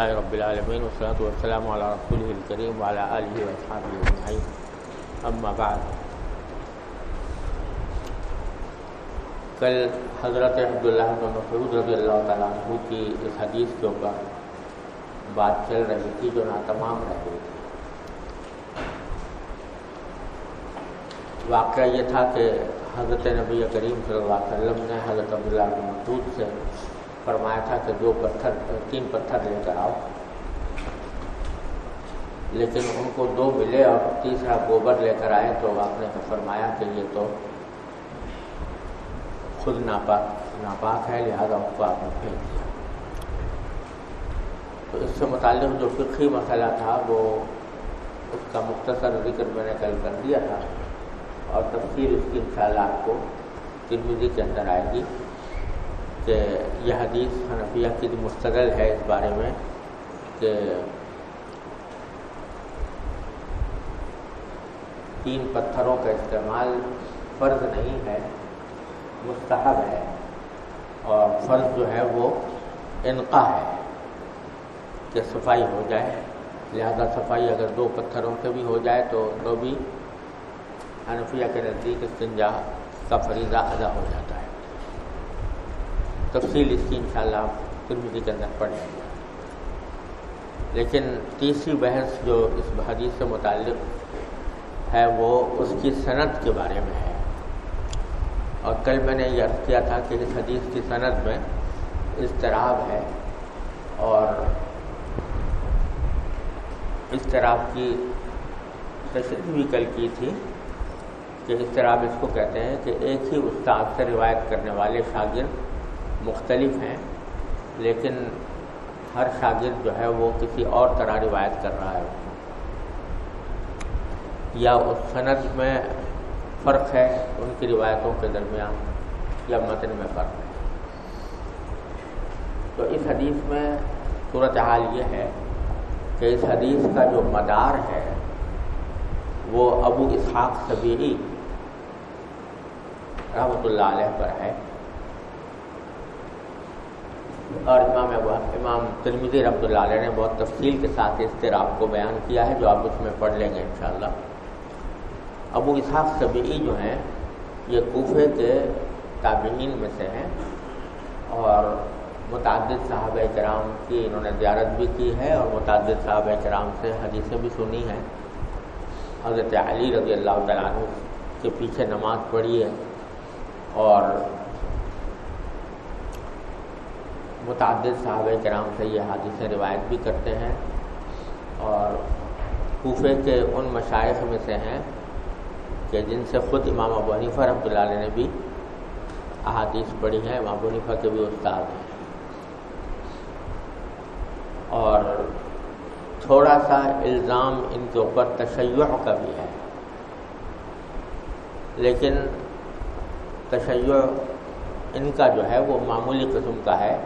للہ رب العالمین والصلاة والسلام علی رسول الکریم وعلی آلہ وصحابہ اجمعین اما بعد کل حضرت عبداللہ بن مسعود رضی اللہ تعالیٰ عنہ کی اس حدیث کے اوپر بات چل رہی تھی جو نا تمام رہ گئی تھی۔ واقعہ یہ تھا کہ حضرت نبی کریم صلی اللہ علیہ وسلم نے حضرت عبداللہ بن مسعود سے فرمایا تھا کہ دو پتھر تین پتھر لے کر آؤ۔ لیکن ان کو دو ملے اور تیسرا گوبر لے کر آئے تو آپ نے فرمایا کہ یہ تو خود ناپاک ناپاک ہے، لہذا اس کو آپ نے پھینک دیا۔ تو اس سے متعلق جو فقہی مسئلہ تھا، وہ اس کا مختصر ذکر میں نے کل کر دیا تھا اور تفصیل اس کی انشاءاللہ آپ کو ترمیدی کے اندر آئے گی۔ کہ یہ حدیث حنفیہ کی مستقل ہے اس بارے میں کہ تین پتھروں کا استعمال فرض نہیں ہے، مستحب ہے اور فرض جو ہے وہ انقا ہے کہ صفائی ہو جائے۔ لہذا صفائی اگر دو پتھروں سے بھی ہو جائے تو تو بھی حنفیہ کے نزدیک استنجا کا فریضہ ادا ہو جاتا ہے۔ تفصیل اس کی انشاءاللہ شاء اللہ کے اندر پڑھ لیں گے لیکن تیسری بحث جو اس حدیث سے متعلق ہے وہ اس کی صنعت کے بارے میں ہے۔ اور کل میں نے یہ عرض کیا تھا کہ اس حدیث کی صنعت میں اضطراب ہے اور اضطراب کی تشریح بھی کل کی تھی کہ اضطراب اس کو کہتے ہیں کہ ایک ہی استاد سے روایت کرنے والے شاگرد مختلف ہیں، لیکن ہر شاگرد جو ہے وہ کسی اور طرح روایت کر رہا ہے۔ یا اس صنعت میں فرق ہے ان کی روایتوں کے درمیان یا متن میں فرق۔ ہے تو اس حدیث میں صورت حال یہ ہے کہ اس حدیث کا جو مدار ہے وہ ابو اسحاق صبیری رحمۃ اللہ علیہ پر ہے۔ اور امام امام ترمیدی رحمۃ اللہ علیہ نے بہت تفصیل کے ساتھ اس طرح کو بیان کیا ہے جو آپ اس میں پڑھ لیں گے انشاءاللہ۔ ابو اسحاق سبعی جو ہیں، یہ کوفے کے تابعین میں سے ہیں اور متعدد صحابہ کرام کی انہوں نے زیارت بھی کی ہے اور متعدد صحابہ کرام سے حدیثیں بھی سنی ہیں۔ حضرت علی رضی اللہ تعالیٰ عنہ کے پیچھے نماز پڑھی ہے اور متعدد صحابہ کرام سے یہ حادثے روایت بھی کرتے ہیں اور کوفے کے ان مشائق میں سے ہیں کہ جن سے خود امام ابو حنیفہ رحمۃ اللہ علیہ نے بھی احادیث پڑھی ہیں۔ امام ابو حنیفہ کے بھی استاد ہیں۔ اور تھوڑا سا الزام ان کے اوپر تشیع کا بھی ہے۔ لیکن تشیع ان کا جو ہے وہ معمولی قسم کا ہے۔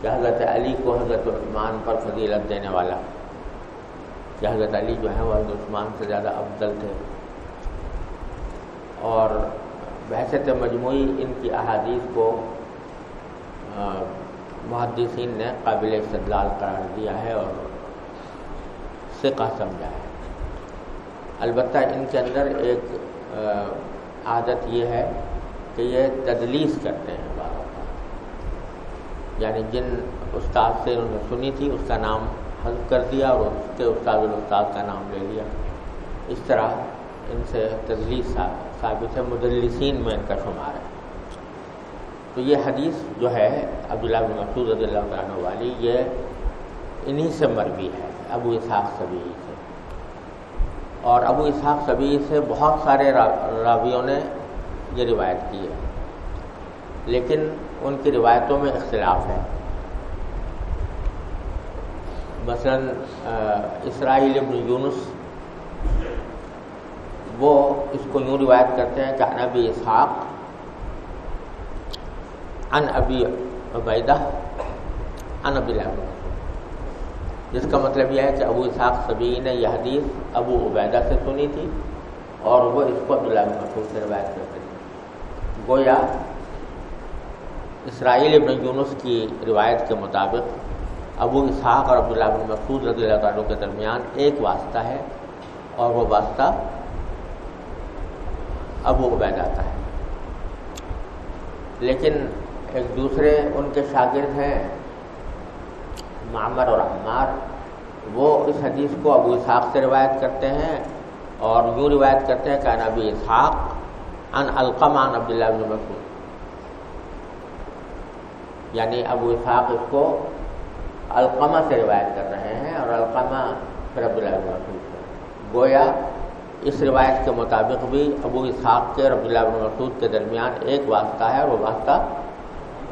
کہ حضرت علی کو حضرت عثمان پر فضیلت دینے والا کہ حضرت علی جو ہے وہ حضرت عثمان سے زیادہ افضل تھے اور بحثت مجموعی ان کی احادیث کو محدثین نے قابل استدلال قرار دیا ہے اور سکا سمجھا ہے۔ البتہ ان کے اندر ایک عادت یہ ہے کہ یہ تدلیس کرتے ہیں۔ یعنی جن استاد سے انہوں نے سنی تھی، اس کا نام حل کر دیا اور اس کے استاد الاستاد کا نام لے لیا۔ اس طرح ان سے تجلیس ثابت ہے، مدلسین میں ان کا شمار ہے۔ تو یہ حدیث جو ہے، عبداللہ بن مسعود رضی اللہ عنہ والی، یہ انہی سے مروی ہے، ابو اسحاق صبی سے۔ اور ابو اسحاق صبی سے بہت سارے راویوں نے یہ روایت کی ہے۔ لیکن ان کی روایتوں میں اختلاف ہے۔ مثلا اسرائیل ابن یونس، وہ اس کو یوں روایت کرتے ہیں کہ ان ابی اسحاق ان ابی عبیدہ ان ابی جس کا مطلب یہ ہے کہ ابو اسحاق سبی نے یہ حدیث ابو عبیدہ سے سنی تھی اور وہ اس کو عبداللہ مسعود سے روایت کرتے تھے۔ گویا اسرائیل ابن یونس کی روایت کے مطابق ابو اسحاق اور عبداللہ بن مسعود رضی اللہ تعالیٰ کے درمیان ایک واسطہ ہے اور وہ واسطہ ابو عبیدہ کا ہے۔ لیکن ایک دوسرے ان کے شاگرد ہیں، معمر اور عمار، وہ اس حدیث کو ابو اسحاق سے روایت کرتے ہیں اور یوں روایت کرتے ہیں کہ نبی اسحاق ان القمان عبداللہ بن مسعود۔ یعنی ابو اسحاق اس کو القمہ سے روایت کر رہے ہیں اور القمہ پھر عبداللہ بن مسعود گویا اس روایت کے مطابق بھی ابو اسحاق کے اور عبداللہ بن مسعود کے درمیان ایک واسطہ ہے اور وہ واسطہ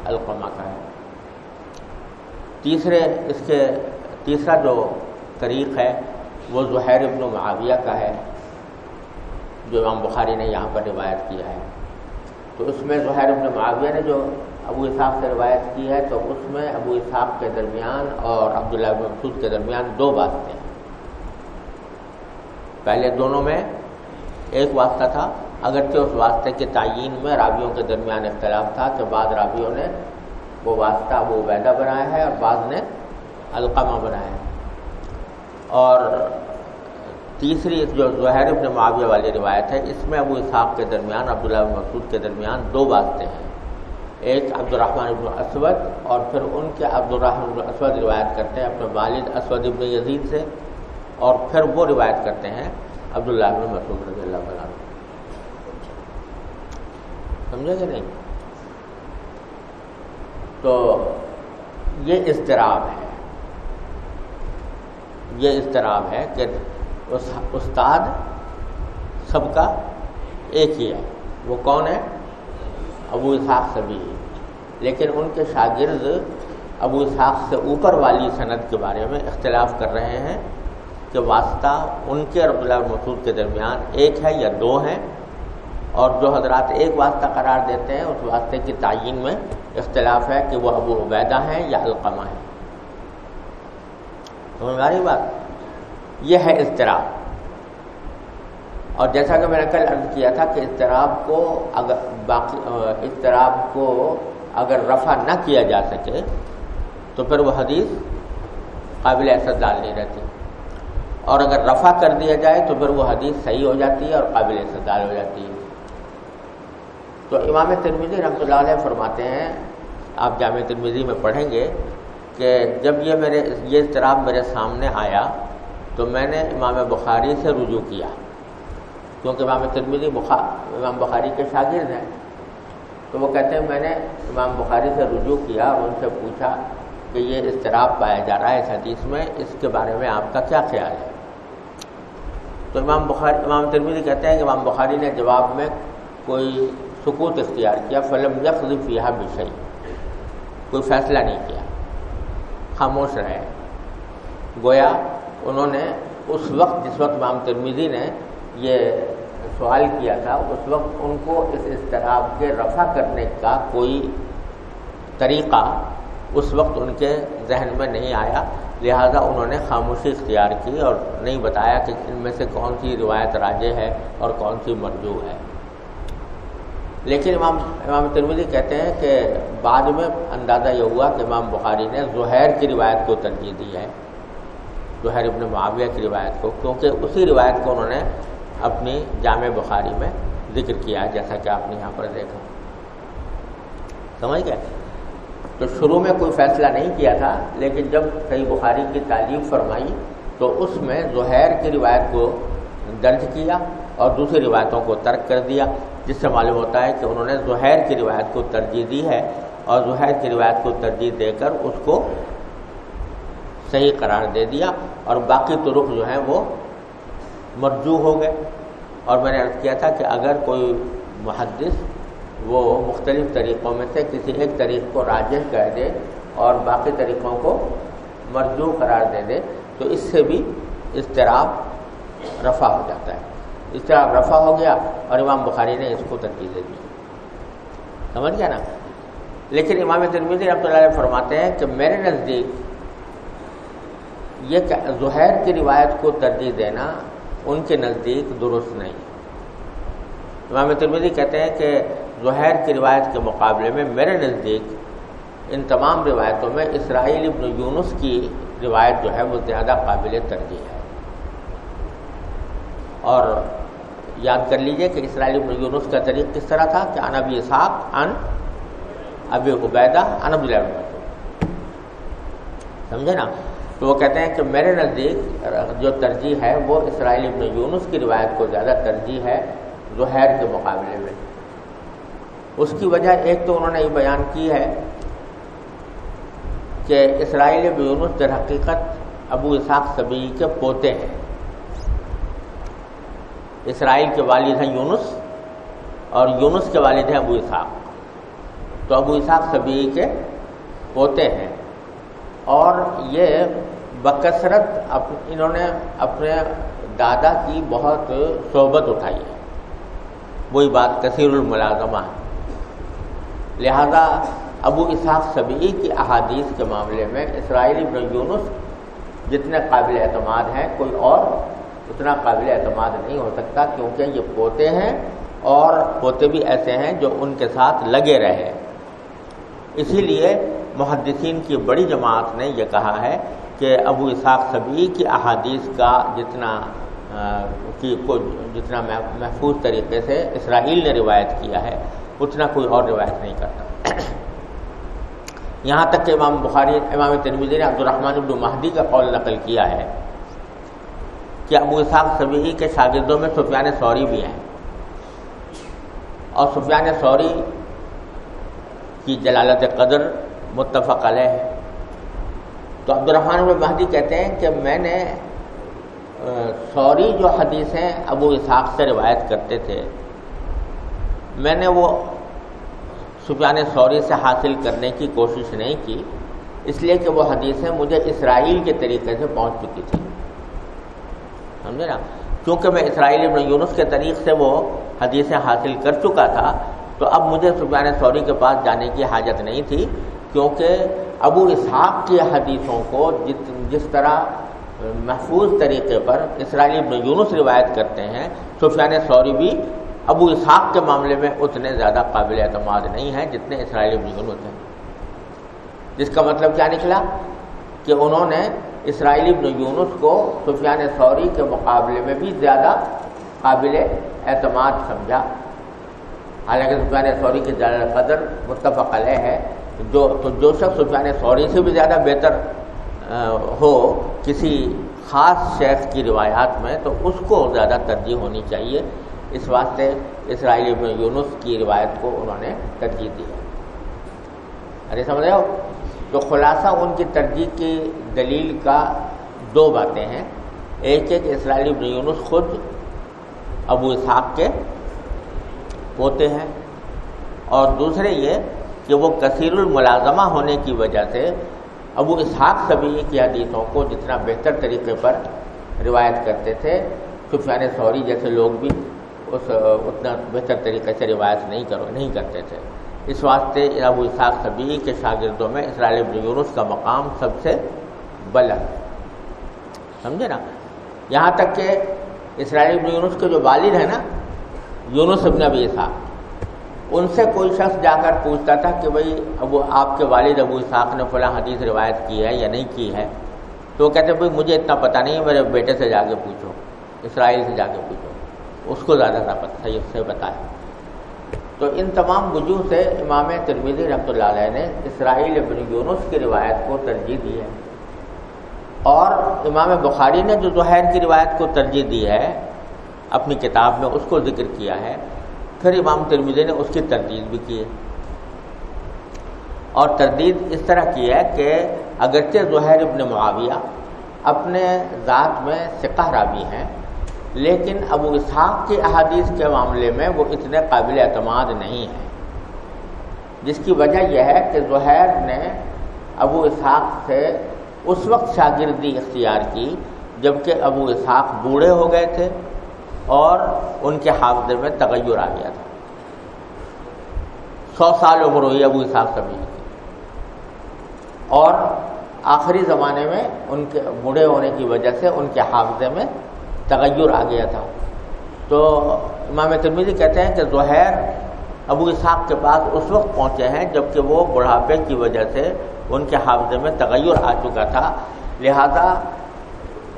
القمہ کا ہے۔ تیسرے اس کے تیسرا جو طریق ہے وہ زہیر ابن معاویہ کا ہے، جو امام بخاری نے یہاں پر روایت کیا ہے۔ تو اس میں زہیر ابن معاویہ نے جو ابو اسحاق سے روایت کی ہے تو اس میں ابو اسحاق کے درمیان اور عبداللہ بن مسعود کے درمیان دو واسطے ہیں۔ پہلے دونوں میں ایک واسطہ تھا، اگرچہ اس واسطے کے تعین میں راویوں کے درمیان اختلاف تھا کہ بعض راویوں نے وہ واسطہ ابو عبیدہ بنایا ہے اور بعض نے القامہ بنایا ہے۔ اور تیسری جو زہیر ابن معاویہ والی روایت ہے، اس میں ابو اسحاق کے درمیان، عبداللہ بن مسعود کے درمیان دو واسطے ہیں۔ ایک عبد الرحمٰن ابن اسود اور پھر ان کے عبد الرحمن ابن اسود روایت کرتے ہیں اپنے والد اسود ابن یزید سے اور پھر وہ روایت کرتے ہیں عبداللہ ابن مسعود رضی اللہ عنہ۔ سمجھے کہ نہیں؟ تو یہ اضطراب ہے۔ یہ اضطراب ہے کہ استاد سب کا ایک ہی ہے۔ وہ کون ہے؟ ابو اسحاق سے بھی۔ لیکن ان کے شاگرد ابو اسحاق سے اوپر والی صنعت کے بارے میں اختلاف کر رہے ہیں کہ واسطہ ان کے رب اللہ مسعود کے درمیان ایک ہے یا دو ہیں، اور جو حضرات ایک واسطہ قرار دیتے ہیں، اس واسطے کی تعین میں اختلاف ہے کہ وہ ابو عبیدہ ہیں یا القمہ ہیں۔ ہماری بات؟ یہ ہے اضطراب۔ اور جیسا کہ میں نے کل عرض کیا تھا کہ اضطراب کو اگر باقی اضطراب کو اگر رفع نہ کیا جا سکے، تو پھر وہ حدیث قابل اعتدال نہیں رہتی۔ اور اگر رفع کر دیا جائے، تو پھر وہ حدیث صحیح ہو جاتی ہے اور قابل اعتدال ہو جاتی ہے۔ تو امام ترمیزی رحمۃ اللہ علیہ فرماتے ہیں، آپ جامع ترمیزی میں پڑھیں گے کہ جب یہ میرے یہ اضطراب میرے سامنے آیا، تو میں نے امام بخاری سے رجوع کیا۔ کیونکہ امام ترمیزی بخار امام بخاری کے شاگرد ہیں۔ تو وہ کہتے ہیں میں نے امام بخاری سے رجوع کیا اور ان سے پوچھا کہ یہ اضطراب پایا جا رہا ہے اس حدیث میں، اس کے بارے میں آپ کا کیا خیال ہے؟ تو امام بخاری، امام ترمیزی کہتے ہیں کہ امام بخاری نے جواب میں کوئی سکوت اختیار کیا، فلم یکف یہ بشئی کوئی فیصلہ نہیں کیا، خاموش رہے۔ گویا انہوں نے اس وقت، جس وقت امام ترمیزی نے یہ سوال کیا تھا، اس وقت ان کو اس اضطراب کے رفع کرنے کا کوئی طریقہ اس وقت ان کے ذہن میں نہیں آیا، لہذا انہوں نے خاموشی اختیار کی اور نہیں بتایا کہ ان میں سے کون سی روایت راجے ہے اور کون سی مرجو ہے۔ لیکن امام امام ترمیدی کہتے ہیں کہ بعد میں اندازہ یہ ہوا کہ امام بخاری نے زہیر کی روایت کو ترجیح دی ہے، زہیر ابن معاویہ کی روایت کو، کیونکہ اسی روایت کو انہوں نے اپنی جامع بخاری میں ذکر کیا جیسا کہ آپ نے یہاں پر دیکھا۔ سمجھ گئے؟ تو شروع میں کوئی فیصلہ نہیں کیا تھا، لیکن جب صحیح بخاری کی تعلیم فرمائی، تو اس میں زہیر کی روایت کو درج کیا اور دوسری روایتوں کو ترک کر دیا، جس سے معلوم ہوتا ہے کہ انہوں نے زہیر کی روایت کو ترجیح دی ہے اور زہیر کی روایت کو ترجیح دے کر اس کو صحیح قرار دے دیا اور باقی طرق جو ہیں وہ مرجو ہو گئے۔ اور میں نے عرض کیا تھا کہ اگر کوئی محدث وہ مختلف طریقوں میں سے کسی ایک طریق کو راجح کہہ دے اور باقی طریقوں کو مرجو قرار دے دے، تو اس سے بھی اضطراب رفع ہو جاتا ہے۔ اضطراب رفع ہو گیا اور امام بخاری نے اس کو ترکیب دے دی۔ سمجھ گیا نا؟ لیکن امام ترمیدی رحمۃ اللہ علیہ فرماتے ہیں کہ میرے نزدیک یہ زہیر کی روایت کو ترجیح دینا ان کے نزدیک درست نہیں۔ امام ترمیدی کہتے ہیں کہ زہیر کی روایت کے مقابلے میں میرے نزدیک ان تمام روایتوں میں اسرائیل ابن یونس کی روایت جو ہے وہ زیادہ قابل ترجیح ہے۔ اور یاد کر لیجیے کہ اسرائیل ابن یونس کا طریق کس طرح تھا کہ ان ابی اسحاق ان ابی عبیدہ ان عبداللہ سمجھے نا؟ تو وہ کہتے ہیں کہ میرے نزدیک جو ترجیح ہے وہ اسرائیل ابن یونس کی روایت کو زیادہ ترجیح ہے زہیر کے مقابلے میں۔ اس کی وجہ ایک تو انہوں نے یہ بیان کی ہے کہ اسرائیل ابن یونس در حقیقت ابو اسحاق سبی کے پوتے ہیں۔ اسرائیل کے والد ہیں یونس اور یونس کے والد ہیں ابو اسحاق۔ تو ابو اسحاق سبی کے پوتے ہیں اور یہ بکثرت انہوں نے اپنے دادا کی بہت صحبت اٹھائی ہے۔ وہی بات کثیر الملازمہ ہے۔ لہذا ابو اسحاق سبی کی احادیث کے معاملے میں اسرائیلی ابن یونس جتنے قابل اعتماد ہیں، کوئی اور اتنا قابل اعتماد نہیں ہو سکتا کیونکہ یہ پوتے ہیں اور پوتے بھی ایسے ہیں جو ان کے ساتھ لگے رہے۔ اسی لیے محدثین کی بڑی جماعت نے یہ کہا ہے کہ ابو اسحاق سبی کی احادیث کا جتنا کی جتنا محفوظ طریقے سے اسرائیل نے روایت کیا ہے، اتنا کوئی اور روایت نہیں کرتا۔ یہاں تک کہ امام بخاری، امام تنویزی نے عبد الرحمٰن ابن مہدی کا قول نقل کیا ہے کہ ابو اسحاق سبی کے شاگردوں میں سفیان سوری بھی ہیں۔ اور سفیان سوری کی جلالت قدر متفق علیہ ہے۔ تو عبد الرحمٰن مہدی کہتے ہیں کہ میں نے سوری جو حدیثیں ابو اسحاق سے روایت کرتے تھے، میں نے وہ سفیان سوری سے حاصل کرنے کی کوشش نہیں کی، اس لیے کہ وہ حدیثیں مجھے اسرائیل کے طریقے سے پہنچ چکی تھی سمجھے نا؟ کیونکہ میں اسرائیل ابن یونس کے طریق سے وہ حدیثیں حاصل کر چکا تھا، تو اب مجھے سفیان سوری کے پاس جانے کی حاجت نہیں تھی۔ کیونکہ ابو اسحاق کی حدیثوں کو جس طرح محفوظ طریقے پر اسرائیلی ابن یونس روایت کرتے ہیں، سفیان سوری بھی ابو اسحاق کے معاملے میں اتنے زیادہ قابل اعتماد نہیں ہیں جتنے اسرائیلی ابن یونس ہیں۔ جس کا مطلب کیا نکلا؟ کہ انہوں نے اسرائیلی ابن یونس کو سفیان سوری کے مقابلے میں بھی زیادہ قابل اعتماد سمجھا۔ حالانکہ سفیان سوری کی زیادہ قدر متفق علیہ ہے، جو تو جو شخص سفیان سوری سے بھی زیادہ بہتر ہو کسی خاص شیخ کی روایات میں، تو اس کو زیادہ ترجیح ہونی چاہیے۔ اس واسطے اسرائیلی ابن یونس کی روایت کو انہوں نے ترجیح دی ہے۔ ارے سمجھ رہے ہو؟ تو خلاصہ ان کی ترجیح کی دلیل کا دو باتیں ہیں۔ ایک ایک اسرائیلی ابن یونس خود ابو اسحاق کے پوتے ہیں۔ اور دوسرے یہ کہ وہ کثیر الملازمہ ہونے کی وجہ سے ابو اسحاق سبھی کی حدیثوں کو جتنا بہتر طریقے پر روایت کرتے تھے، سفیان سوری جیسے لوگ بھی اس، اتنا بہتر طریقے سے روایت نہیں کرو، نہیں کرتے تھے۔ اس واسطے ابو اسحاق سبھی کے شاگردوں میں اسرائیل ابن یونس کا مقام سب سے بلند۔ سمجھے نا؟ یہاں تک کہ اسرائیل ابن یونس کے جو والد ہیں نا یونس ابن ابی اسحاق۔ ان سے کوئی شخص جا کر پوچھتا تھا کہ بھائی، ابو، آپ کے والد ابو اسحاق نے فلاں حدیث روایت کی ہے یا نہیں کی ہے؟ تو وہ کہتے بھائی، مجھے اتنا پتہ نہیں ہے، میرے بیٹے سے جا کے پوچھو، اسرائیل سے جا کے پوچھو۔ اس کو زیادہ تھا صحیح سے بتایا تو ان تمام وجوہ سے امام ترمیزی رحمۃ اللہ علیہ نے اسرائیل ابن یونس کی روایت کو ترجیح دی ہے۔ اور امام بخاری نے جو زہیر کی روایت کو ترجیح دی ہے اپنی کتاب میں اس کو ذکر کیا ہے۔ پھر امام ترمیزی نے اس کی تردید بھی کی۔ ہے اور تردید اس طرح کی ہے کہ اگرچہ زہیر ابن معاویہ اپنے ذات میں سکہ بھی ہیں، لیکن ابو اسحاق کی احادیث کے معاملے میں وہ اتنے قابل اعتماد نہیں ہیں۔ جس کی وجہ یہ ہے کہ زہیر نے ابو اسحاق سے اس وقت شاگردی اختیار کی جبکہ ابو اسحاق بوڑھے ہو گئے تھے۔ اور ان کے حافظے میں تغیر آ گیا تھا۔ سو سال عمر ہوئی ابو اسحاق سبھی کی۔ اور آخری زمانے میں ان کے بوڑھے ہونے کی وجہ سے ان کے حافظے میں تغیر آ گیا تھا۔ تو امام ترمیزی کہتے ہیں کہ زہیر ابو اسحاق کے پاس اس وقت پہنچے ہیں جبکہ وہ بڑھاپے کی وجہ سے ان کے حافظے میں تغیر آ چکا تھا۔ لہذا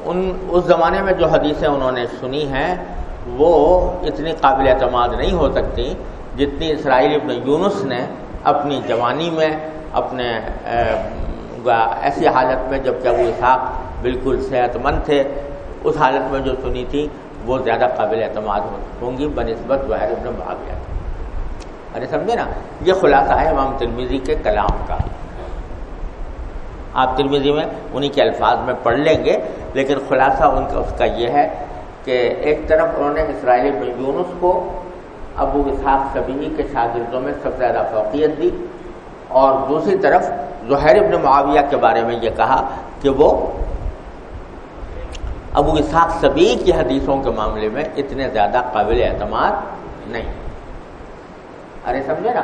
ان اس زمانے میں جو حدیثیں انہوں نے سنی ہیں وہ اتنی قابل اعتماد نہیں ہو سکتی جتنی اسرائیل ابن یونس نے اپنی جوانی میں، اپنے ایسی حالت میں جبکہ ابو اسحاق بالکل صحت مند تھے، اس حالت میں جو سنی تھی، وہ زیادہ قابل اعتماد ہوں گی بنسبت ظاہر ابن بھاگیا ارے سمجھے نا، یہ خلاصہ ہے امام ترمیزی کے کلام کا۔ آپ ترمیزی میں انہی کے الفاظ میں پڑھ لیں گے، لیکن خلاصہ ان کا، اس کا یہ ہے کہ ایک طرف انہوں نے اسرائیلی بن یونس کو ابو اسحاق کبھی کے شاگردوں میں سب سے زیادہ فوقیت دی اور دوسری طرف زہیر ابن معاویہ کے بارے میں یہ کہا کہ وہ ابو اسحاق سبی کی حدیثوں کے معاملے میں اتنے زیادہ قابل اعتماد نہیں۔ ارے سمجھے نا؟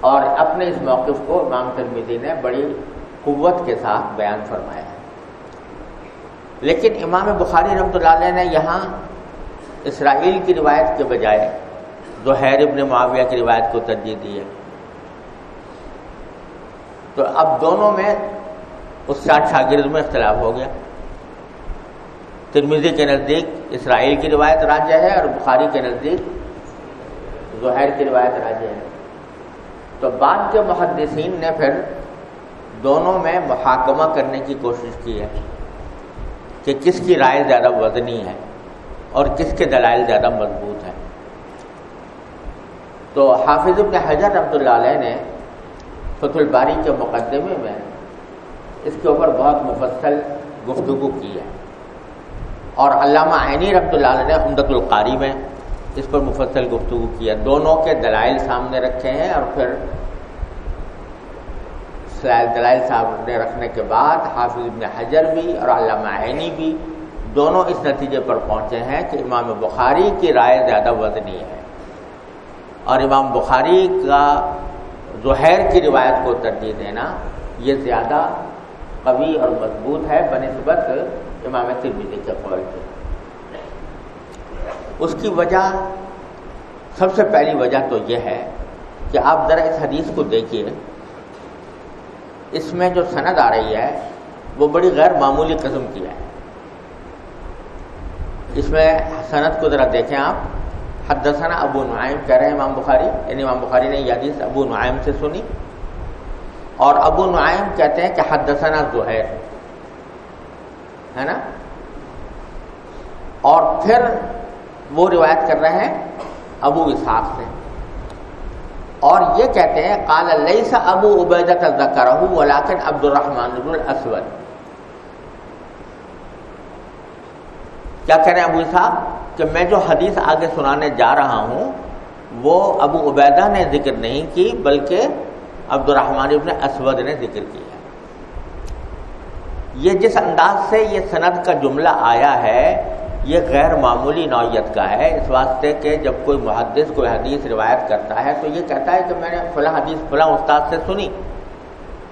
اور اپنے اس موقف کو امام ترمیدی نے بڑی قوت کے ساتھ بیان فرمایا۔ ہے لیکن امام بخاری رحمۃ اللہ علیہ نے یہاں اسرائیل کی روایت کے بجائے زہیر ابن معاویہ کی روایت کو ترجیح دی ہے۔ تو اب دونوں میں اس ساتھ شاگرد میں اختلاف ہو گیا۔ ترمیزی کے نزدیک اسرائیل کی روایت راجہ ہے اور بخاری کے نزدیک زہیر کی روایت راجہ ہے۔ تو بعد کے محدثین نے پھر دونوں میں محاکمہ کرنے کی کوشش کی ہے۔ کہ کس کی رائے زیادہ وزنی ہے اور کس کے دلائل زیادہ مضبوط ہیں۔ تو حافظ ابن حجر رحمۃ اللہ علیہ نے فتح الباری کے مقدمے میں اس کے اوپر بہت مفصل گفتگو کی ہے۔ اور علامہ عینی رحمۃ اللہ علیہ نے امدت القاری میں اس پر مفصل گفتگو کیا دونوں کے دلائل سامنے رکھے ہیں اور پھر دلائل سامنے رکھنے کے بعد حافظ ابن حجر بھی اور علامہ عینی بھی دونوں اس نتیجے پر پہنچے ہیں کہ امام بخاری کی رائے زیادہ وزنی ہے۔ اور امام بخاری کا زہیر کی روایت کو ترجیح دینا یہ زیادہ قوی اور مضبوط ہے بنسبت امام ترمیدی کے قول کے اس کی وجہ، سب سے پہلی وجہ تو یہ ہے کہ آپ ذرا اس حدیث کو دیکھیے۔ اس میں جو سند آ رہی ہے، وہ بڑی غیر معمولی قسم کی ہے۔ اس میں سند کو ذرا دیکھیں آپ۔ حدثنا ابو نعیم، کہہ رہے ہیں امام بخاری۔ یعنی امام بخاری نے یہ حدیث ابو نعیم سے سنی۔ اور ابو نعیم کہتے ہیں کہ حدثنا زہیر۔ ہے نا؟ اور پھر وہ روایت کر رہے ہیں ابو اسحاق سے۔ اور یہ کہتے ہیں کال اللہ ابو عبیدہ کا ذکر ولاکن عبد الرحمان الاسود۔ کیا کہہ رہے ہیں ابو اسحاق کہ میں جو حدیث آگے سنانے جا رہا ہوں، وہ ابو عبیدہ نے ذکر نہیں کی، بلکہ عبد الرحمان ابن اسود نے ذکر کیا یہ جس انداز سے یہ سند کا جملہ آیا ہے یہ غیر معمولی نوعیت کا ہے۔ اس واسطے کہ جب کوئی محدث کوئی حدیث روایت کرتا ہے تو یہ کہتا ہے کہ میں نے فلاں حدیث، فلاں استاد سے سنی،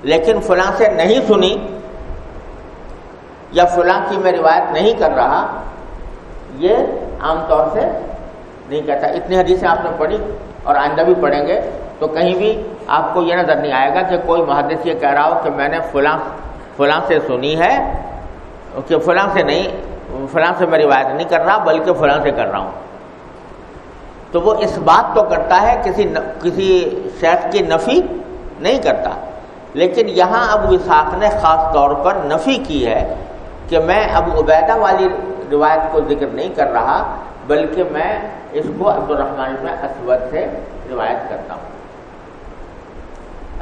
لیکن فلاں سے نہیں سنی یا فلاں کی میں روایت نہیں کر رہا، یہ عام طور سے نہیں کہتا۔ اتنی حدیثیں آپ نے پڑھی اور آئندہ بھی پڑھیں گے تو کہیں بھی آپ کو یہ نظر نہیں آئے گا کہ کوئی محدث یہ کہہ رہا ہو کہ میں نے فلاں فلاں سے سنی ہے، کہ فلاں سے نہیں۔ فلاں سے میں روایت نہیں کر رہا، بلکہ فلاں سے کر رہا ہوں۔ تو وہ اس بات تو کرتا ہے، کسی کسی شیخ کی نفی نہیں کرتا۔ لیکن یہاں ابو اسحاق نے خاص طور پر نفی کی ہے کہ میں ابو عبیدہ والی روایت کو ذکر نہیں کر رہا، بلکہ میں اس کو عبد الرحمان میں اسود سے روایت کرتا ہوں۔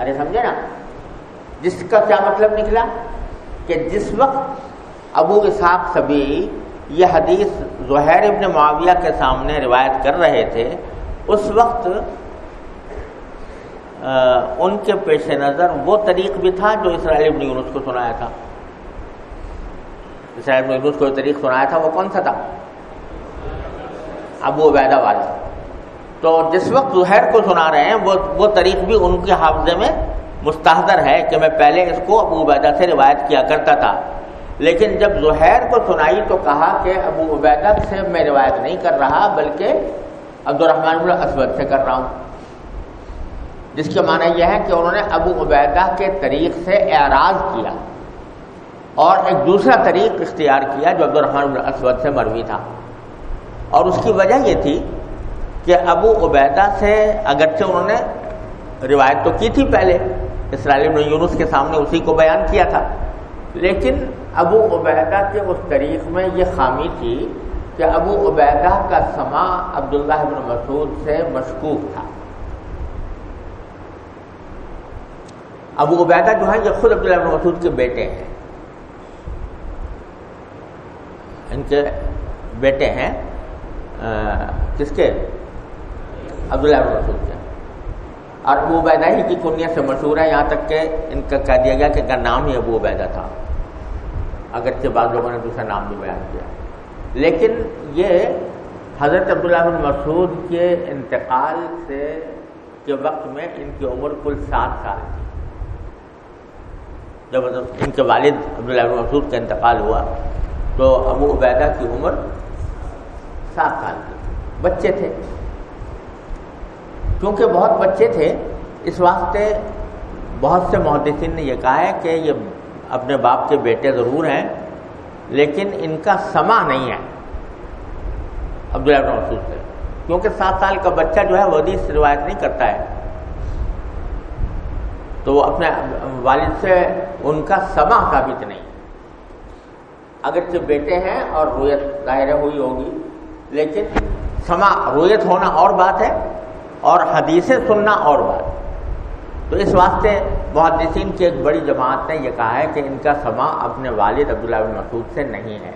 ارے سمجھے نا؟ جس کا کیا مطلب نکلا؟ کہ جس وقت ابو اسحاق سبی یہ حدیث زہیر ابن معاویہ کے سامنے روایت کر رہے تھے، اس وقت ان کے پیش نظر وہ طریق بھی تھا جو اسرائیل ابن یونس کو سنایا تھا۔ اسرائیل ابن یونس کو طریق سنایا تھا وہ کون سا تھا؟ ابو عبیدہ والا۔ تو جس وقت زہیر کو سنا رہے ہیں، وہ وہ طریق بھی ان کے حافظے میں مستحضر ہے کہ میں پہلے اس کو ابو عبیدہ سے روایت کیا کرتا تھا۔ لیکن جب زہیر کو سنائی تو کہا کہ ابو عبیدہ سے میں روایت نہیں کر رہا، بلکہ عبد الرحمن بن اسود سے کر رہا ہوں۔ جس کے معنی یہ ہے کہ انہوں نے ابو عبیدہ کے طریق سے اعراض کیا اور ایک دوسرا طریق اختیار کیا جو عبد الرحمن بن اسود سے مروی تھا۔ اور اس کی وجہ یہ تھی کہ ابو عبیدہ سے اگرچہ انہوں نے روایت تو کی تھی پہلے، اسرائیل بن یونس کے سامنے اسی کو بیان کیا تھا، لیکن ابو عبیدہ کے اس طریق میں یہ خامی تھی کہ ابو عبیدہ کا سما عبداللہ بن مسعود سے مشکوک تھا۔ ابو عبیدہ جو ہے یہ خود عبداللہ بن مسعود کے بیٹے ہیں۔ ان کے بیٹے ہیں کس کے؟ عبداللہ بن مسعود کے۔ اور ابو عبیدہ ہی کی کنیت سے مشہور ہے، یہاں تک کہ ان کا کہہ دیا گیا کہ ان کا نام ہی ابو عبیدہ تھا۔ اگرچہ بعض لوگوں نے دوسرا نام بھی بیان کیا۔ لیکن یہ حضرت عبداللہ بن مسعود کے انتقال سے کے وقت میں ان کی عمر کل سات سال تھی۔ جب ان کے والد عبداللہ بن مسعود کا انتقال ہوا تو ابو عبیدہ کی عمر سات سال کی بچے تھے۔ کیونکہ بہت بچے تھے، اس واسطے بہت سے محدثین نے یہ کہا ہے کہ یہ اپنے باپ کے بیٹے ضرور ہیں، لیکن ان کا سما نہیں ہے۔ عبداللہ بن مسعود سے۔ کیونکہ سات سال کا بچہ جو ہے وہ حدیث روایت نہیں کرتا ہے۔ تو وہ اپنے والد سے ان کا سما ثابت نہیں۔ اگرچہ بیٹے ہیں اور رویت ظاہر ہوئی ہوگی، لیکن سما رویت ہونا اور بات ہے اور حدیثیں سننا اور بات۔ ہے تو اس واسطے محدثین کی ایک بڑی جماعت نے یہ کہا ہے کہ ان کا سما اپنے والد عبداللہ بن مسعود سے نہیں ہے۔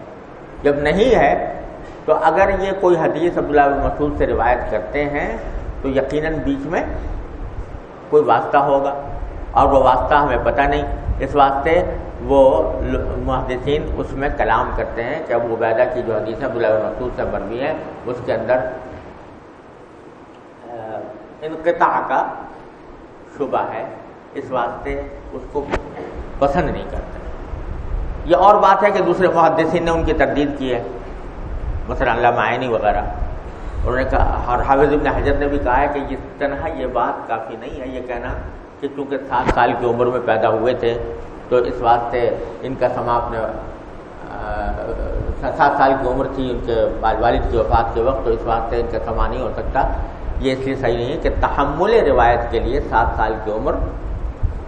جب نہیں ہے، تو اگر یہ کوئی حدیث عبداللہ بن مسعود سے روایت کرتے ہیں، تو یقیناً بیچ میں کوئی واسطہ ہوگا۔ اور وہ واسطہ ہمیں پتہ نہیں۔ اس واسطے وہ محدثین اس میں کلام کرتے ہیں کہ ابو عبیدہ کی جو حدیث عبداللہ بن مسعود سے مروی ہے، اس کے اندر انقطاع کا شبہ ہے، اس واسطے اس کو پسند نہیں کرتے۔ یہ اور بات ہے کہ دوسرے محدثین نے ان کی تردید کی ہے، مثلا اللہ معینی وغیرہ۔ انہوں نے کہا، اور حافظ ابن حجر نے بھی کہا ہے کہ یہ تنہا یہ بات کافی نہیں ہے، یہ کہنا کہ چونکہ سات سال کی عمر میں پیدا ہوئے تھے، تو اس واسطے ان کا سما اپنے سات سال کی عمر تھی، ان کے والد کی وفات کے وقت، تو اس واسطے ان کا سما نہیں ہو سکتا۔ یہ اس لیے صحیح نہیں ہے کہ تحمل روایت کے لیے سات سال کی عمر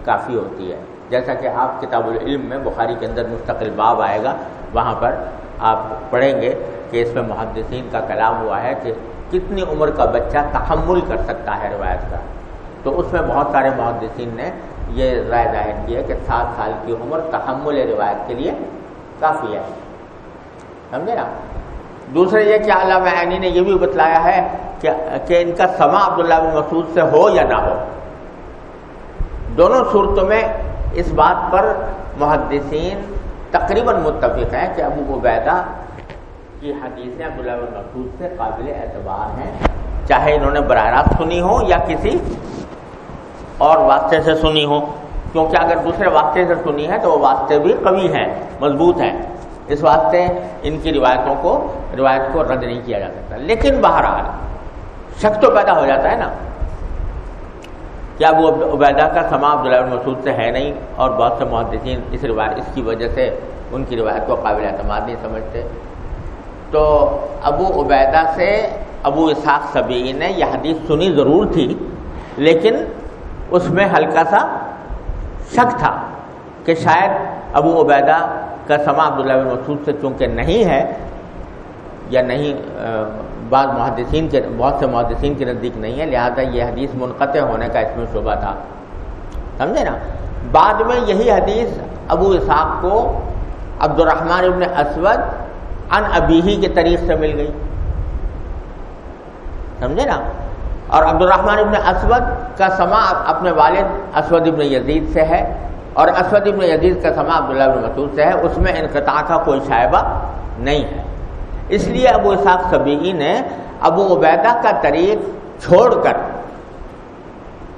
کافی ہوتی ہے۔ جیسا کہ آپ کتاب العلم میں بخاری کے اندر مستقل باب آئے گا، وہاں پر آپ پڑھیں گے کہ اس میں محدثین کا کلام ہوا ہے کہ کتنی عمر کا بچہ تحمل کر سکتا ہے روایت کا۔ تو اس میں بہت سارے محدثین نے یہ رائے ظاہر کی ہے کہ سات سال کی عمر تحمل روایت کے لیے کافی ہے۔ سمجھے نا دوسرے یہ کہ علامہ عینی نے یہ بھی بتلایا ہے کہ ان کا سما عبداللہ بن مسعود سے ہو یا نہ ہو۔ دونوں صورتوں میں اس بات پر محدثین تقریباً متفق ہیں کہ ابو عبیدہ کی حدیثیں عبداللہ بن مسعود سے قابل اعتبار ہیں۔ چاہے انہوں نے براہ راست سنی ہو یا کسی اور واسطے سے سنی ہو کیونکہ اگر دوسرے واسطے سے سنی ہے تو وہ واسطے بھی قوی ہیں، مضبوط ہیں۔ اس واسطے ان کی روایتوں کو روایت کو رد نہیں کیا جا سکتا۔ لیکن بہرحال شک تو پیدا ہو جاتا ہے نا کیا وہ عبیدہ کا سما عبداللہ بن مسعود سے ہے نہیں اور بہت سے محدثین اس روایت اس کی وجہ سے ان کی روایت کو قابل اعتماد نہیں سمجھتے۔ تو ابو عبیدہ سے ابو اسحاق صبی نے یہ حدیث سنی ضرور تھی، لیکن اس میں ہلکا سا شک تھا کہ شاید ابو عبیدہ کا سما عبداللہ بن مسعود سے چونکہ نہیں ہے، یا نہیں بعض محدثین کے، بہت سے محدثین کے نزدیک نہیں ہے، لہذا یہ حدیث منقطع ہونے کا اس میں شعبہ تھا۔ سمجھے نا؟ بعد میں یہی حدیث ابو اسحاق کو عبد الرحمن ابن اسود ان ابیہی کے طریق سے مل گئی۔ سمجھے نا؟ اور عبد الرحمن ابن اسود کا سما اپنے والد اسود ابن یزید سے ہے۔ اور اسود ابن یزید کا سما عبداللہ بن مسعود سے ہے، اس میں انقطاع کا کوئی شائبہ نہیں ہے۔ اس لیے ابو اسحاق صبی نے ابو عبیدہ کا طریق چھوڑ کر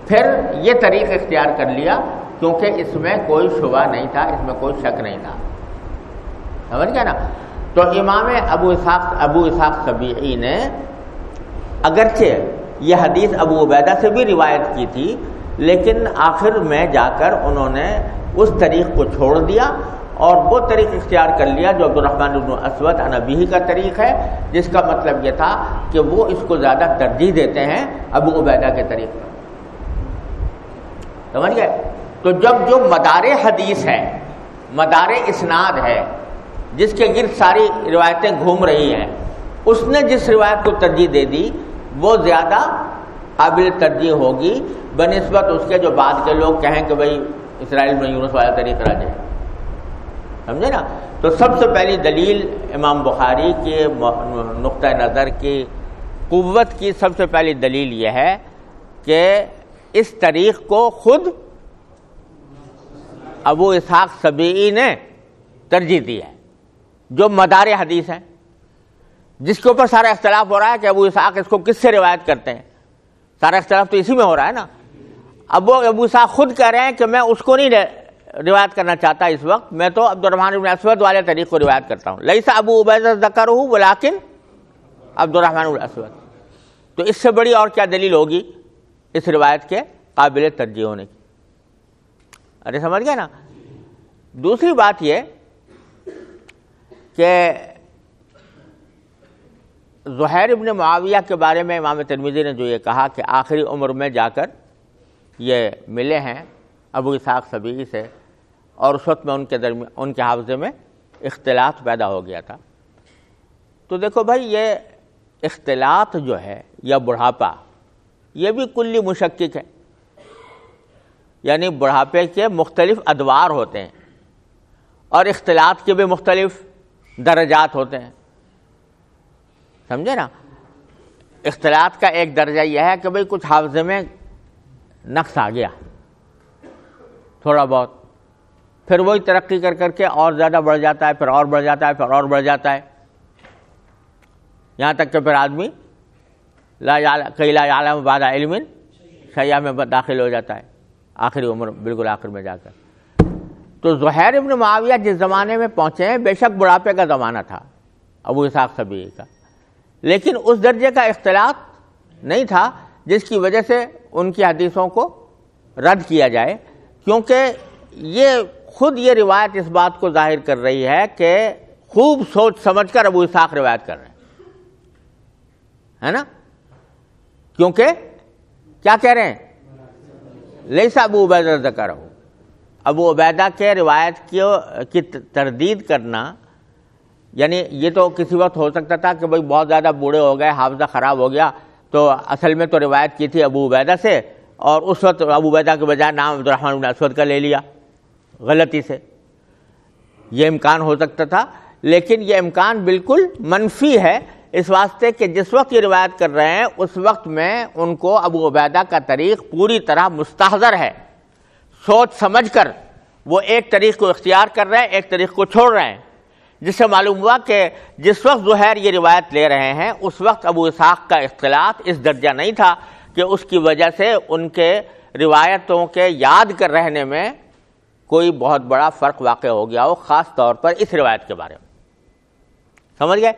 پھر یہ طریق اختیار کر لیا، کیونکہ اس میں کوئی شبہ نہیں تھا، اس میں کوئی شک نہیں تھا۔ سمجھ گیا نا؟ تو امام ابو اسحاق ابو اسحاق صبی نے اگرچہ یہ حدیث ابو عبیدہ سے بھی روایت کی تھی لیکن آخر میں جا کر انہوں نے اس طریق کو چھوڑ دیا اور وہ طریق اختیار کر لیا جو عبد بن اسود انبی کا طریق ہے، جس کا مطلب یہ تھا کہ وہ اس کو زیادہ ترجیح دیتے ہیں ابو عبیدہ کے طریق پر۔ سمجھ گئے؟ تو جب جو مدار حدیث ہے، مدار اسناد ہے، جس کے گرد ساری روایتیں گھوم رہی ہیں، اس نے جس روایت کو ترجیح دے دی، وہ زیادہ قابل ترجیح ہوگی، بنسبت اس کے جو بعد کے لوگ کہیں کہ بھائی اسرائیل میں یونس والا طریقہ راج ہے سمجھے نا؟ تو سب سے پہلی دلیل امام بخاری کے نقطۂ نظر کی، قوت کی سب سے پہلی دلیل یہ ہے کہ اس طریق کو خود ابو اسحاق سبی نے ترجیح دی ہے، جو مدار حدیث ہے جس کے اوپر سارا اختلاف ہو رہا ہے کہ ابو اسحاق اس کو کس سے روایت کرتے ہیں؟ سارا اختلاف تو اسی میں ہو رہا ہے نا۔ ابو ابو اسحاق خود کہہ رہے ہیں کہ میں اس کو نہیں روایت کرنا چاہتا اس وقت، میں تو عبد الرحمان بن اسود والے طریق کو روایت کرتا ہوں۔ لئی سا ابو عبید ذکر ہوں بلاکن عبد الرحمان بن اسود۔ تو اس سے بڑی اور کیا دلیل ہوگی اس روایت کے قابل ترجیح ہونے کی؟ ارے، سمجھ گئے نا؟ دوسری بات یہ کہ زہیر ابن معاویہ کے بارے میں امام ترمیزی نے جو یہ کہا کہ آخری عمر میں جا کر یہ ملے ہیں ابو اسحاق سبی سے اور اس وقت میں ان کے درمیان ان کے حافظے میں اختلاط پیدا ہو گیا تھا۔ تو دیکھو بھائی، یہ اختلاط جو ہے یا بڑھاپا، یہ بھی کلی مشکک ہے۔ یعنی بڑھاپے کے مختلف ادوار ہوتے ہیں اور اختلاط کے بھی مختلف درجات ہوتے ہیں۔ سمجھے نا؟ اختلاط کا ایک درجہ یہ ہے کہ بھئی کچھ حافظے میں نقص آ گیا۔ تھوڑا بہت۔ پھر وہی ترقی کر کر کے اور زیادہ بڑھ جاتا ہے، پھر اور بڑھ جاتا ہے، پھر اور بڑھ جاتا ہے۔ یہاں تک کہ پھر آدمی لا کئی لا عالم بعد علم سیاح میں داخل ہو جاتا ہے۔ آخری عمر بالکل آخر میں جا کر۔ تو زہیر ابن معاویہ جس زمانے میں پہنچے ہیں، بے شک بڑھاپے کا زمانہ تھا، ابو اسحاق سبی کا۔ لیکن اس درجے کا اختلاط نہیں تھا جس کی وجہ سے ان کی حدیثوں کو رد کیا جائے، کیونکہ یہ خود یہ روایت اس بات کو ظاہر کر رہی ہے کہ خوب سوچ سمجھ کر ابو اسحاق روایت کر رہے ہیں۔ ہے نا؟ کیونکہ کیا کہہ رہے ہیں؟ لیسا ابو عبیدہ ذکر ہو ابو عبیدہ کے روایت کی تردید کرنا یعنی یہ تو کسی وقت ہو سکتا تھا کہ بھائی بہت زیادہ بوڑھے ہو گئے، حافظہ خراب ہو گیا۔ تو اصل میں تو روایت کی تھی ابو عبیدہ سے اور اس وقت ابو عبیدہ کے بجائے نام عبد الرحمن اسود کا لے لیا، غلطی سے۔ یہ امکان ہو سکتا تھا، لیکن یہ امکان بالکل منفی ہے۔ اس واسطے کہ جس وقت یہ روایت کر رہے ہیں، اس وقت میں ان کو ابو عبیدہ کا طریق پوری طرح مستحضر ہے۔ سوچ سمجھ کر وہ ایک طریق کو اختیار کر رہے ہیں، ایک طریق کو چھوڑ رہے ہیں۔ جس سے معلوم ہوا کہ جس وقت زہیر یہ روایت لے رہے ہیں، اس وقت ابو اسحاق کا اختلاط اس درجہ نہیں تھا کہ اس کی وجہ سے ان کے روایتوں کے یاد کر رہنے میں کوئی بہت بڑا فرق واقع ہو گیا ہو، خاص طور پر اس روایت کے بارے میں۔ سمجھ گئے؟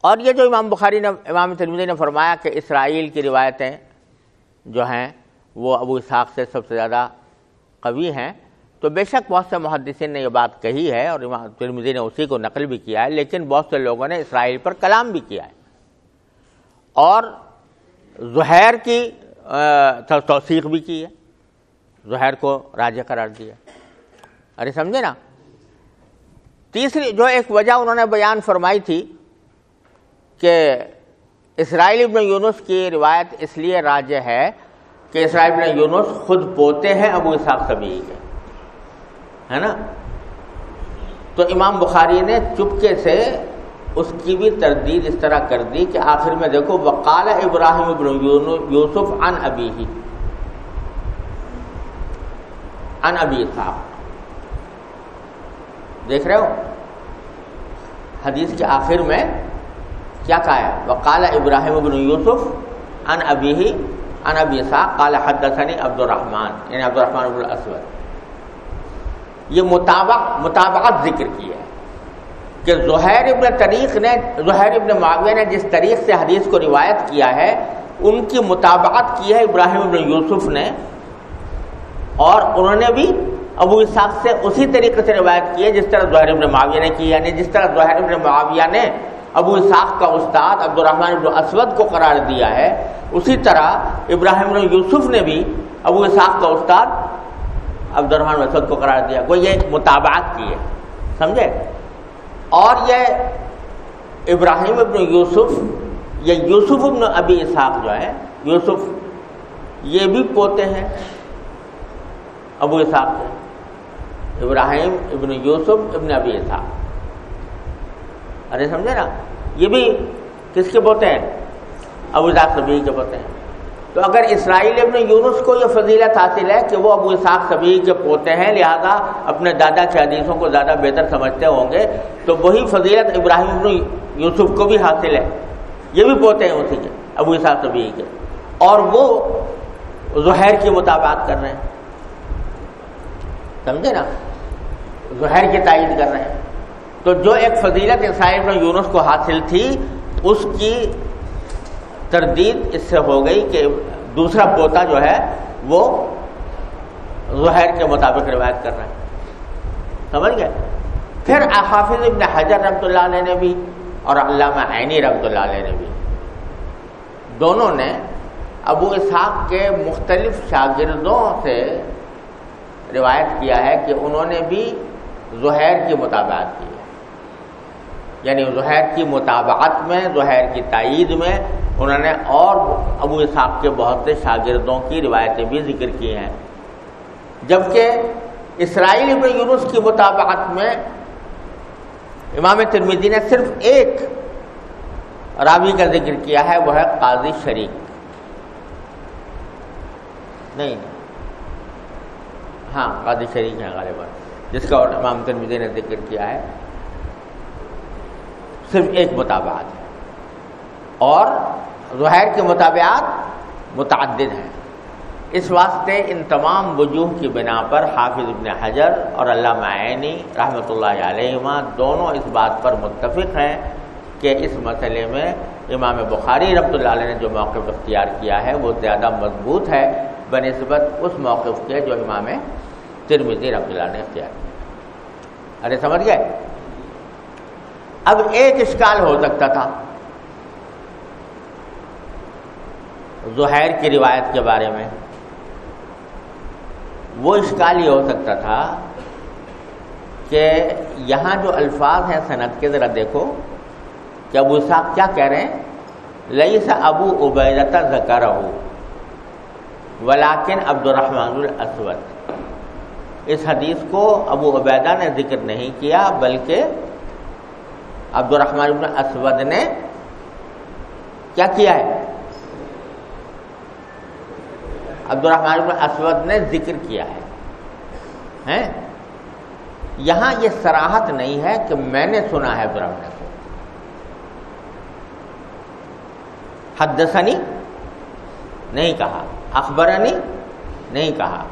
اور یہ جو امام بخاری نے، امام ترمیدی نے فرمایا کہ اسرائیل کی روایتیں جو ہیں، وہ ابو اسحاق سے سب سے زیادہ قوی ہیں۔ تو بے شک بہت سے محدثین نے یہ بات کہی ہے اور امام نے اسی کو نقل بھی کیا ہے، لیکن بہت سے لوگوں نے اسرائیل پر کلام بھی کیا ہے۔ اور زہیر کی توثیق بھی کی ہے۔ زہیر کو راجہ قرار دیا۔ ارے سمجھے نا۔ تیسری، جو ایک وجہ انہوں نے بیان فرمائی تھی کہ اسرائیل ابن یونس کی روایت اس لیے راجہ ہے کہ اسرائیل ابن یونس خود پوتے ہیں ابو اسحاق سبی کے۔ ہے نا؟ تو امام بخاری نے چپکے سے اس کی بھی تردید اس طرح کر دی کہ آخر میں دیکھو، وقال ابراہیم ابن یوسف ان ابی ہی ان ابی صاحب دیکھ رہے ہو؟ حدیث کے آخر میں کیا کہا ہے؟ وقال ابراہیم ابن یوسف ان ابی ہی ان ابی صاحب قال حدثنی عبد الرحمن یعنی عبد الرحمن الاسود۔ یہ مطابق مطابقت ذکر کی ہے کہ زہیر ابن طریق نے زہیر ابن معاویہ نے جس طریق سے حدیث کو روایت کیا ہے، ان کی مطابقت کی ہے ابراہیم ابن یوسف نے، اور انہوں نے بھی ابو اسحاق سے اسی طریقے سے روایت کی ہے جس طرح زہیر ابن معاویہ نے کی یعنی جس طرح زہیر ابن معاویہ نے ابو اسحاق کا استاد عبد الرحمن ابن اسود کو قرار دیا ہے، اسی طرح ابراہیم ابن یوسف نے بھی ابو اسحاق کا استاد عبد الرحمن اسود کو قرار دیا۔ کوئی یہ مطابعت کی ہے۔ سمجھے؟ اور یہ ابراہیم ابن یوسف، یہ یوسف ابن ابی اسحاق جو ہے، یوسف یہ بھی پوتے ہیں، ابو اسحاق سے ابراہیم ابن یوسف ابن ابی اسحاق۔ ارے، سمجھے نا؟ یہ بھی کس کے پوتے ہیں؟ ابو اسحاق سبی کے پوتے ہیں۔ تو اگر اسرائیل ابن یونس کو یہ فضیلت حاصل ہے کہ وہ ابو اسحاق سبی کے پوتے ہیں، لہذا اپنے دادا کے حدیثوں کو زیادہ بہتر سمجھتے ہوں گے، تو وہی فضیلت ابراہیم ابن یوسف کو بھی حاصل ہے۔ یہ بھی پوتے ہیں اسی کے، ابو اسحاق سبی کے۔ اور وہ زہیر کی مطابقت کر رہے ہیں۔ سمجھے نا؟ زہر کی تائید کر رہے ہیں۔ تو جو ایک فضیلت اسرائیل میں یونس کو حاصل تھی، اس کی تردید اس سے ہو گئی کہ دوسرا پوتا جو ہے وہ زہر کے مطابق روایت کر رہا ہے۔ سمجھ گئے؟ پھر حافظ ابن حجر رحمۃ اللہ علیہ نے بھی اور علامہ عینی رحمۃ اللہ علیہ نے بھی دونوں نے ابو اسحاق کے مختلف شاگردوں سے روایت کیا ہے کہ انہوں نے بھی زہیر کی مطابعت کی۔ یعنی زہیر کی مطابعت میں، زہیر کی تائید میں انہوں نے اور ابو اسحاق کے بہت سے شاگردوں کی روایتیں بھی ذکر کی ہیں۔ جبکہ اسرائیل ابن یونس کی مطابعت میں امام ترمیدی نے صرف ایک راوی کا ذکر کیا ہے، وہ ہے قاضی شریک۔ نہیں۔ ہاں قاضی شریک ہیں غالباً، جس کا امام ترمیدی نے ذکر کیا ہے۔ صرف ایک مطابعات ہے۔ اور ظہیر کے مطابعات متعدد ہیں۔ اس واسطے ان تمام وجوہ کی بنا پر حافظ ابن حجر اور علامہ عینی رحمۃ اللہ علیہ دونوں اس بات پر متفق ہیں کہ اس مسئلے میں امام بخاری رحمۃ اللہ علیہ نے جو موقف اختیار کیا ہے وہ زیادہ مضبوط ہے۔ بنسبت اس موقف کے جو امام ترمیزی رحمۃ اللہ نے اختیار کیا۔ ارے، سمجھ گئے؟ اب ایک اشکال ہو سکتا تھا۔ زہیر کی روایت کے بارے میں۔ وہ اشکال یہ ہو سکتا تھا کہ یہاں جو الفاظ ہیں صنعت کے، ذرا دیکھو۔ کہ ابو صاحب کیا کہہ رہے ہیں؟ لئی سا ابو عبیدتا زکا رہو ولاکن عبد الرحمن الاسود۔ اس حدیث کو ابو عبیدہ نے ذکر نہیں کیا، بلکہ عبد الرحمن ابن اسود نے کیا کیا ہے؟ عبد الرحمن ابن اسود نے ذکر کیا ہے۔ یہاں یہ سراہت نہیں ہے کہ میں نے سنا ہے عبد الرحمن کو حدثنی؟ نہیں کہا۔ اخبرنی؟ نہیں کہا۔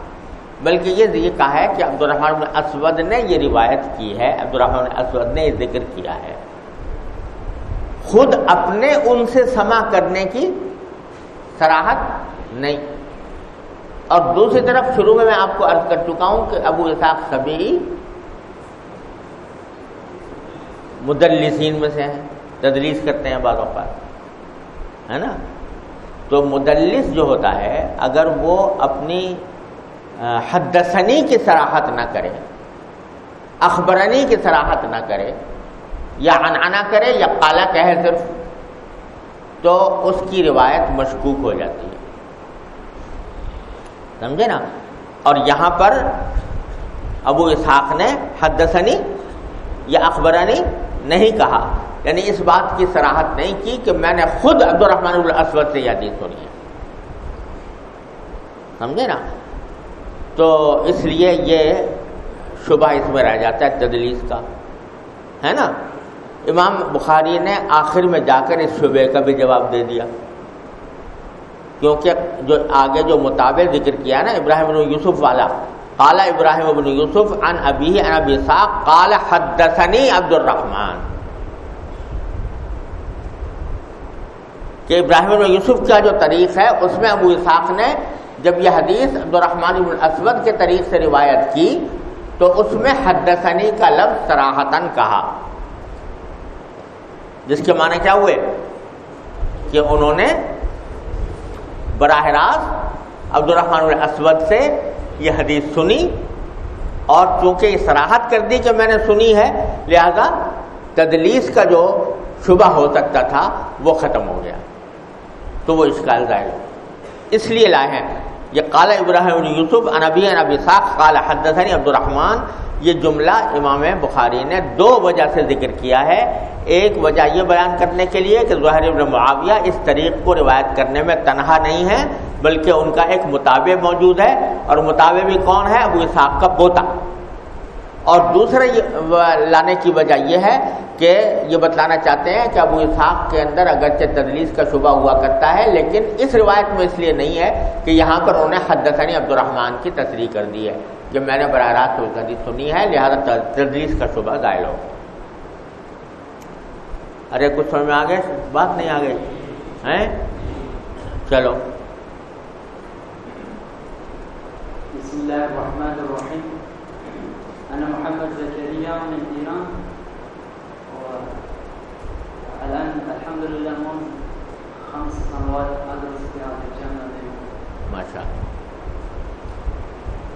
بلکہ یہ کہا ہے کہ عبد الرحمن اسود نے یہ روایت کی ہے عبد الرحمن اسود نے یہ ذکر کیا ہے۔ خود اپنے ان سے سما کرنے کی سراہت نہیں۔ اور دوسری طرف شروع میں میں آپ کو عرض کر چکا ہوں کہ ابو اساق سبھی مدلسین میں سے ہیں، تدریس کرتے ہیں بعض اوقات، ہے نا؟ تو مدلس جو ہوتا ہے، اگر وہ اپنی حدثنی کی سراحت نہ کرے، اخبرنی کی سراحت نہ کرے یا انانا کرے یا کالا کہے صرف، تو اس کی روایت مشکوک ہو جاتی ہے۔ سمجھے نا؟ اور یہاں پر ابو اسحاق نے حدثنی یا اخبرانی نہیں کہا۔ یعنی اس بات کی سراحت نہیں کی کہ میں نے خود عبد الرحمن الاسود سے یہ سنی ہے۔ سمجھے نا؟ تو اس لیے یہ شبہ اس میں رہ جاتا ہے تدلیس کا۔ ہے نا؟ امام بخاری نے آخر میں جا کر اس شبے کا بھی جواب دے دیا۔ کیونکہ جو آگے جو مطابق ذکر کیا نا ابراہیم یوسف والا، قال ابراہیم ابن یوسف ان ابی ان ابی ساق قال حدثنی عبد الرحمن کہ ابراہیم ابن یوسف کا جو طریق ہے، اس میں ابو اسحاق نے جب یہ حدیث عبد الرحمن ابن اسود کے طریق سے روایت کی، تو اس میں حدثنی کا لفظ سراہتن کہا۔ جس کے معنی کیا ہوئے؟ کہ انہوں نے براہ راست عبد الرحمن اسود سے یہ حدیث سنی اور چونکہ یہ کر دی کہ میں نے سنی ہے، لہذا تدلیس کا جو شبہ ہو سکتا تھا وہ ختم ہو گیا۔ تو وہ اشکال ظاہر اس لیے لائے ہیں۔ یہ کالا ابراہیم یوسف انبی نبی ساخ قال حدثنی عبد الرحمن یہ جملہ امام بخاری نے دو وجہ سے ذکر کیا ہے۔ ایک وجہ یہ بیان کرنے کے لیے کہ ظہر ابن معاویہ اس طریق کو روایت کرنے میں تنہا نہیں ہے، بلکہ ان کا ایک مطابع موجود ہے۔ اور مطابع بھی کون ہے؟ ابو اسحاق کا پوتا۔ اور دوسرے لانے کی وجہ یہ ہے کہ یہ بتلانا چاہتے ہیں کہ ابو اسحاق کے اندر اگرچہ تدلیس کا شبہ ہوا کرتا ہے، لیکن اس روایت میں اس لیے نہیں ہے کہ یہاں پر انہوں نے حدثنی عبد الرحمن کی تصریح کر دی ہے کہ میں نے براہ راست حدیث سنی ہے، لہذا تدلیس کا شبہ غائل ہو۔ ارے، کچھ سمجھ میں آ گئے بات نہیں آ گئی۔ ہیں؟ چلو۔ بسم الله الرحمن الرحيم أنا محمد زكريا من إيران. والآن الحمد لله منذ خمس سنوات أدرس في هذه الجامعة ما شاء الله.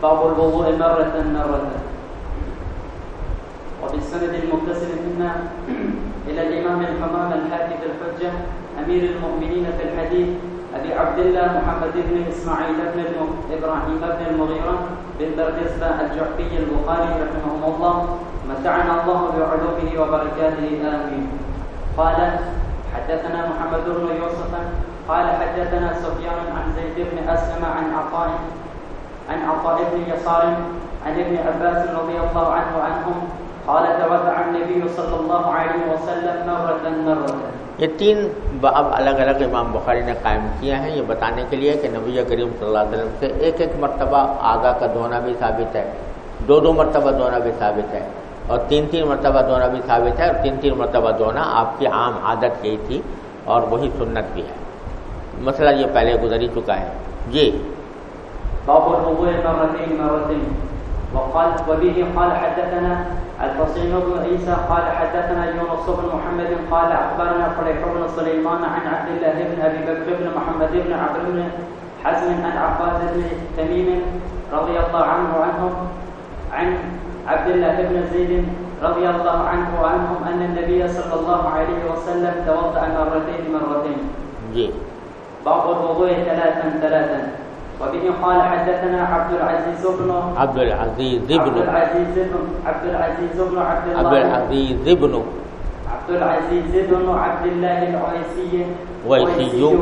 باب الوضوء مرة مرة. وبالسند المتصل منا إلى الإمام الحمام الحافظ الحجة أمير المؤمنين في الحديث أبي عبد الله محمد بن إسماعيل بن إبراهيم بن المغيرة بن بردزبة الجعفي البخاري رحمه الله متعنا الله بعلومه وبركاته آمين قال، حدثنا محمد بن يوسف قال، حدثنا سفيان عن زيد بن أسلم عن عطاء عن عطاء بن يسار عن ابن عباس رضي الله عنه عنهم قال، توضع النبي صلى الله عليه وسلم مرة مرة یہ تین باب الگ الگ امام بخاری نے قائم کیے ہیں یہ بتانے کے لیے کہ نبی کریم صلی اللہ علیہ وسلم سے ایک ایک مرتبہ آگا کا دھونا بھی ثابت ہے، دو دو مرتبہ دھونا بھی ثابت ہے، اور تین تین مرتبہ دھونا بھی ثابت ہے، اور تین تین مرتبہ دھونا آپ کی عام عادت یہی تھی اور وہی سنت بھی ہے۔ مسئلہ یہ پہلے گزر ہی چکا ہے۔ جی۔ وقال وبه قال حدثنا الحسين بن عيسى قال حدثنا يونس بن محمد قال اخبرنا فريح بن سليمان عن عبد الله بن ابي بكر بن محمد بن عبد بن حزم عن عباس بن تميم رضي الله عنه عنهم عن عبد الله بن زيد رضي الله عنه وعنهم ان النبي صلى الله عليه وسلم توضا مرتين مرتين. جی. باب الوضوء ثلاثا ثلاثا. وبه قال حدثنا عبد العزيز بن عبد عبد العزيز بن عبد العزيز بن عبد عبد الله العزیز ابن عبد العزيز بن عبد الله العيسي. ويسي.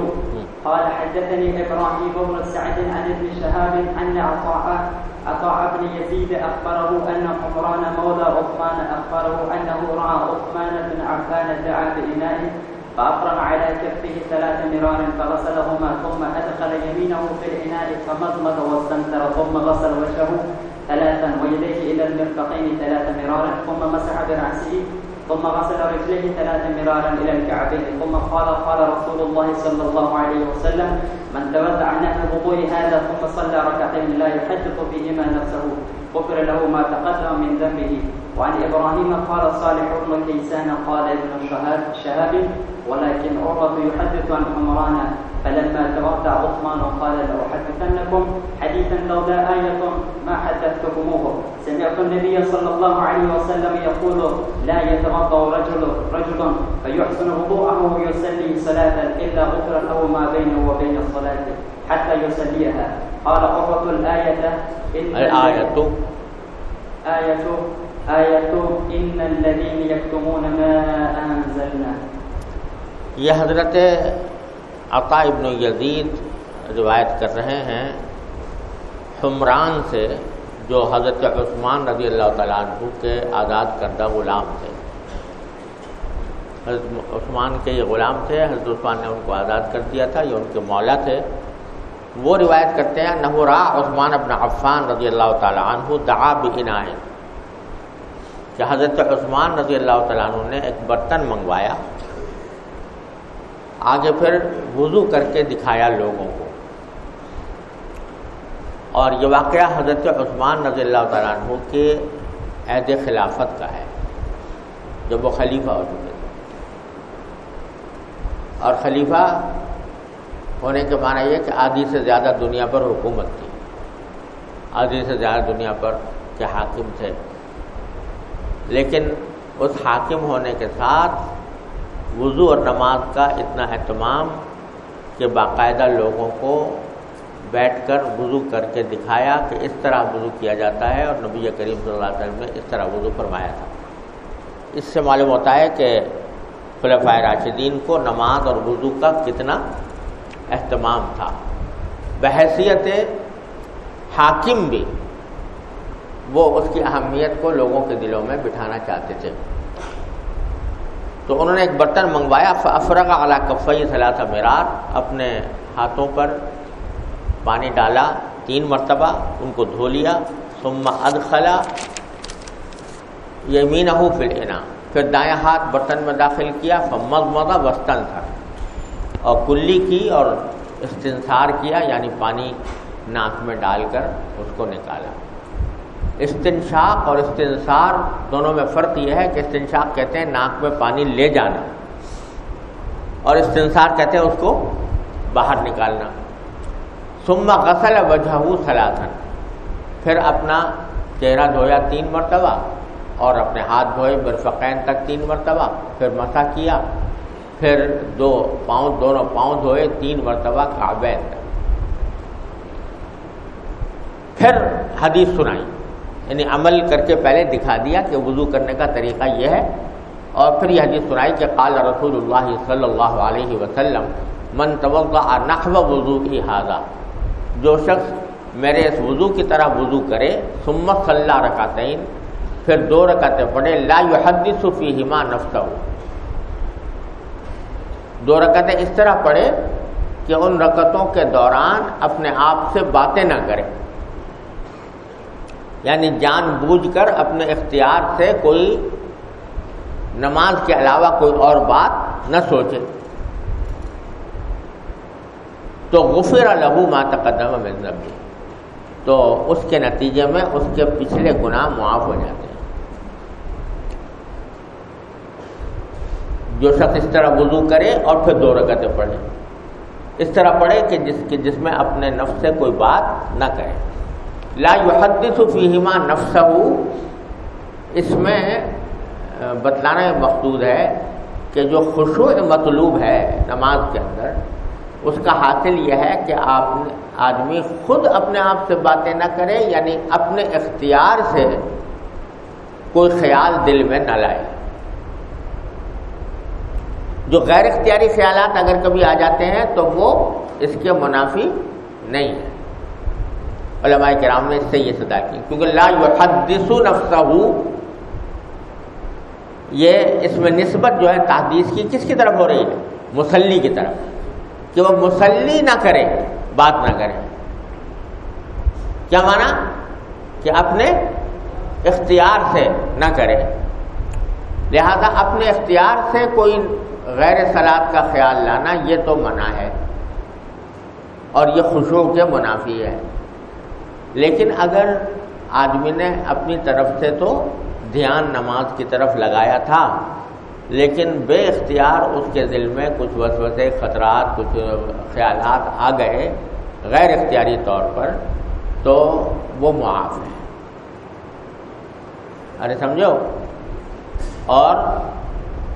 قال حدثني ابراهيم بن سعد عن ابن شهاب ان عطاء عطاء بن يزيد اخبره ان عمران مولى عثمان اخبره انه راى عثمان بن عفان دعا باناء فأقرم على كفه ثلاث مرار فغسلهما ثم أدخل يمينه في الإناء فمضمض واستنثر ثم غسل وجهه ثلاثا ويديه إلى المرفقين ثلاث مرارا ثم مسح برأسه ثم غسل رجليه ثلاث مرارا إلى الكعبين ثم قال قال رسول الله صلى الله عليه وسلم من تودع نحو الوضوء هذا ثم صلى ركعتين لا يحدث فيهما نفسه غفر له ما تقدم من ذنبه. وعن ابراهيم قال صالح بن كيسان قال ابن شهاب شهاب ولكن عروة يحدث عن عمران، فلما تودع عثمان قال لأحدثنكم حديثا لولا آية ما حدثتكموه. سمعت النبي صلى الله عليه وسلم يقول لا يتوضا رجل رجل فيحسن وضوءه ويصلي صلاة إلا غفر له ما بينه وبين الصلاة حتى يصليها. قال عروة الآية إن الآیت آية آية إن الذين يكتمون ما أنزلنا. یہ حضرت عطا ابن یزید روایت کر رہے ہیں حمران سے جو حضرت عثمان رضی اللہ تعالیٰ عنہ کے آزاد کردہ غلام تھے۔ حضرت عثمان کے یہ غلام تھے حضرت عثمان نے ان کو آزاد کر دیا تھا یہ ان کے مولا تھے۔ وہ روایت کرتے ہیں نہورا عثمان ابن عفان رضی اللہ تعالیٰ عنہ دعا بنائے کہ حضرت عثمان رضی اللہ تعالیٰ عنہ نے ایک برتن منگوایا، آگے پھر وضو کر کے دکھایا لوگوں کو۔ اور یہ واقعہ حضرت عثمان رضی اللہ تعالیٰ عنہ کے عہد خلافت کا ہے، جب وہ خلیفہ ہو چکے۔ تھے اور خلیفہ ہونے کے معنی یہ کہ آدھی سے زیادہ دنیا پر حکومت تھی آدھی سے زیادہ دنیا پر کے حاکم تھے۔ لیکن اس حاکم ہونے کے ساتھ وضو اور نماز کا اتنا اہتمام کہ باقاعدہ لوگوں کو بیٹھ کر وضو کر کے دکھایا کہ اس طرح وضو کیا جاتا ہے اور نبی کریم صلی اللہ علیہ وسلم نے اس طرح وضو فرمایا تھا۔ اس سے معلوم ہوتا ہے کہ خلفۂ راشدین کو نماز اور وضو کا کتنا اہتمام تھا۔ بحیثیت حاکم بھی وہ اس کی اہمیت کو لوگوں کے دلوں میں بٹھانا چاہتے تھے۔ تو انہوں نے ایک برتن منگوایا افرغ اعلیٰ کفئی صلاح مرار۔ اپنے ہاتھوں پر پانی ڈالا، تین مرتبہ ان کو دھو لیا، ثم ادخلا یمین ہو پھر انا پھر دایاں ہاتھ برتن میں داخل کیا فمز مزہ وسطن تھا اور کلی کی اور استنصار کیا یعنی پانی ناک میں ڈال کر اس کو نکالا۔ استنشاق اور استنصار دونوں میں فرق یہ ہے کہ استنشاق کہتے ہیں ناک میں پانی لے جانا اور استنصار کہتے ہیں اس کو باہر نکالنا۔ سما غسل وجہ سلاسن پھر اپنا چہرہ دھویا تین مرتبہ اور اپنے ہاتھ دھوئے برفقین تک تین مرتبہ، پھر مسا کیا۔ پھر دو پاؤں دونوں پاؤں دھوئے، تین مرتبہ کعبین تک پھر حدیث سنائی۔ یعنی عمل کر کے پہلے دکھا دیا کہ وضو کرنے کا طریقہ یہ ہے۔ اور پھر یہ حدیث سنائی کہ قال رسول اللہ صلی اللہ علیہ وسلم، من توقع نحو وضو کی حاضہ جو شخص میرے اس وضو کی طرح وضو کرے سمت صلی اللہ رکعتین، پھر دو رکعتیں پڑھے، لا يحدث فیہما نفسہ دو رکعتیں اس طرح پڑھے کہ ان رکعتوں کے دوران اپنے آپ سے باتیں نہ کرے یعنی جان بوجھ کر اپنے اختیار سے کوئی نماز کے علاوہ کوئی اور بات نہ سوچے۔ تو غفر لہو ما تقدم من ذنبی۔ تو اس کے نتیجے میں اس کے پچھلے گناہ معاف ہو جاتے جو شخص اس طرح وضو کرے اور پھر دو رکعتیں پڑھے۔ اس طرح پڑھے کہ جس کی جس میں اپنے نفس سے کوئی بات نہ کرے لا يحدث فیہما نفسہ۔ اس میں بتلانا مقصود ہے کہ جو خشوع مطلوب ہے نماز کے اندر، اس کا حاصل یہ ہے کہ آپ آدمی خود اپنے آپ سے باتیں نہ کرے یعنی اپنے اختیار سے کوئی خیال دل میں نہ لائے۔ جو غیر اختیاری خیالات اگر کبھی آ جاتے ہیں تو وہ اس کے منافی نہیں ہے علماء کرام نے اس سے یہ صدا کی۔ کیونکہ لا يحدث نفسہ، یہ اس میں نسبت جو ہے تحدیث کی کس کی طرف ہو رہی ہے؟ مسلی کی طرف۔ کہ وہ مسلی نہ کرے، بات نہ کرے۔ کیا مانا؟ کہ اپنے اختیار سے نہ کرے۔ لہذا اپنے اختیار سے کوئی غیر سلاد کا خیال لانا یہ تو منع ہے اور یہ خوشو کے منافی ہے۔ لیکن اگر آدمی نے اپنی طرف سے تو دھیان نماز کی طرف لگایا تھا، لیکن بے اختیار اس کے دل میں کچھ وسوسے، خطرات، کچھ خیالات آ گئے غیر اختیاری طور پر، تو وہ معاف ہے۔ ارے سمجھو؟ اور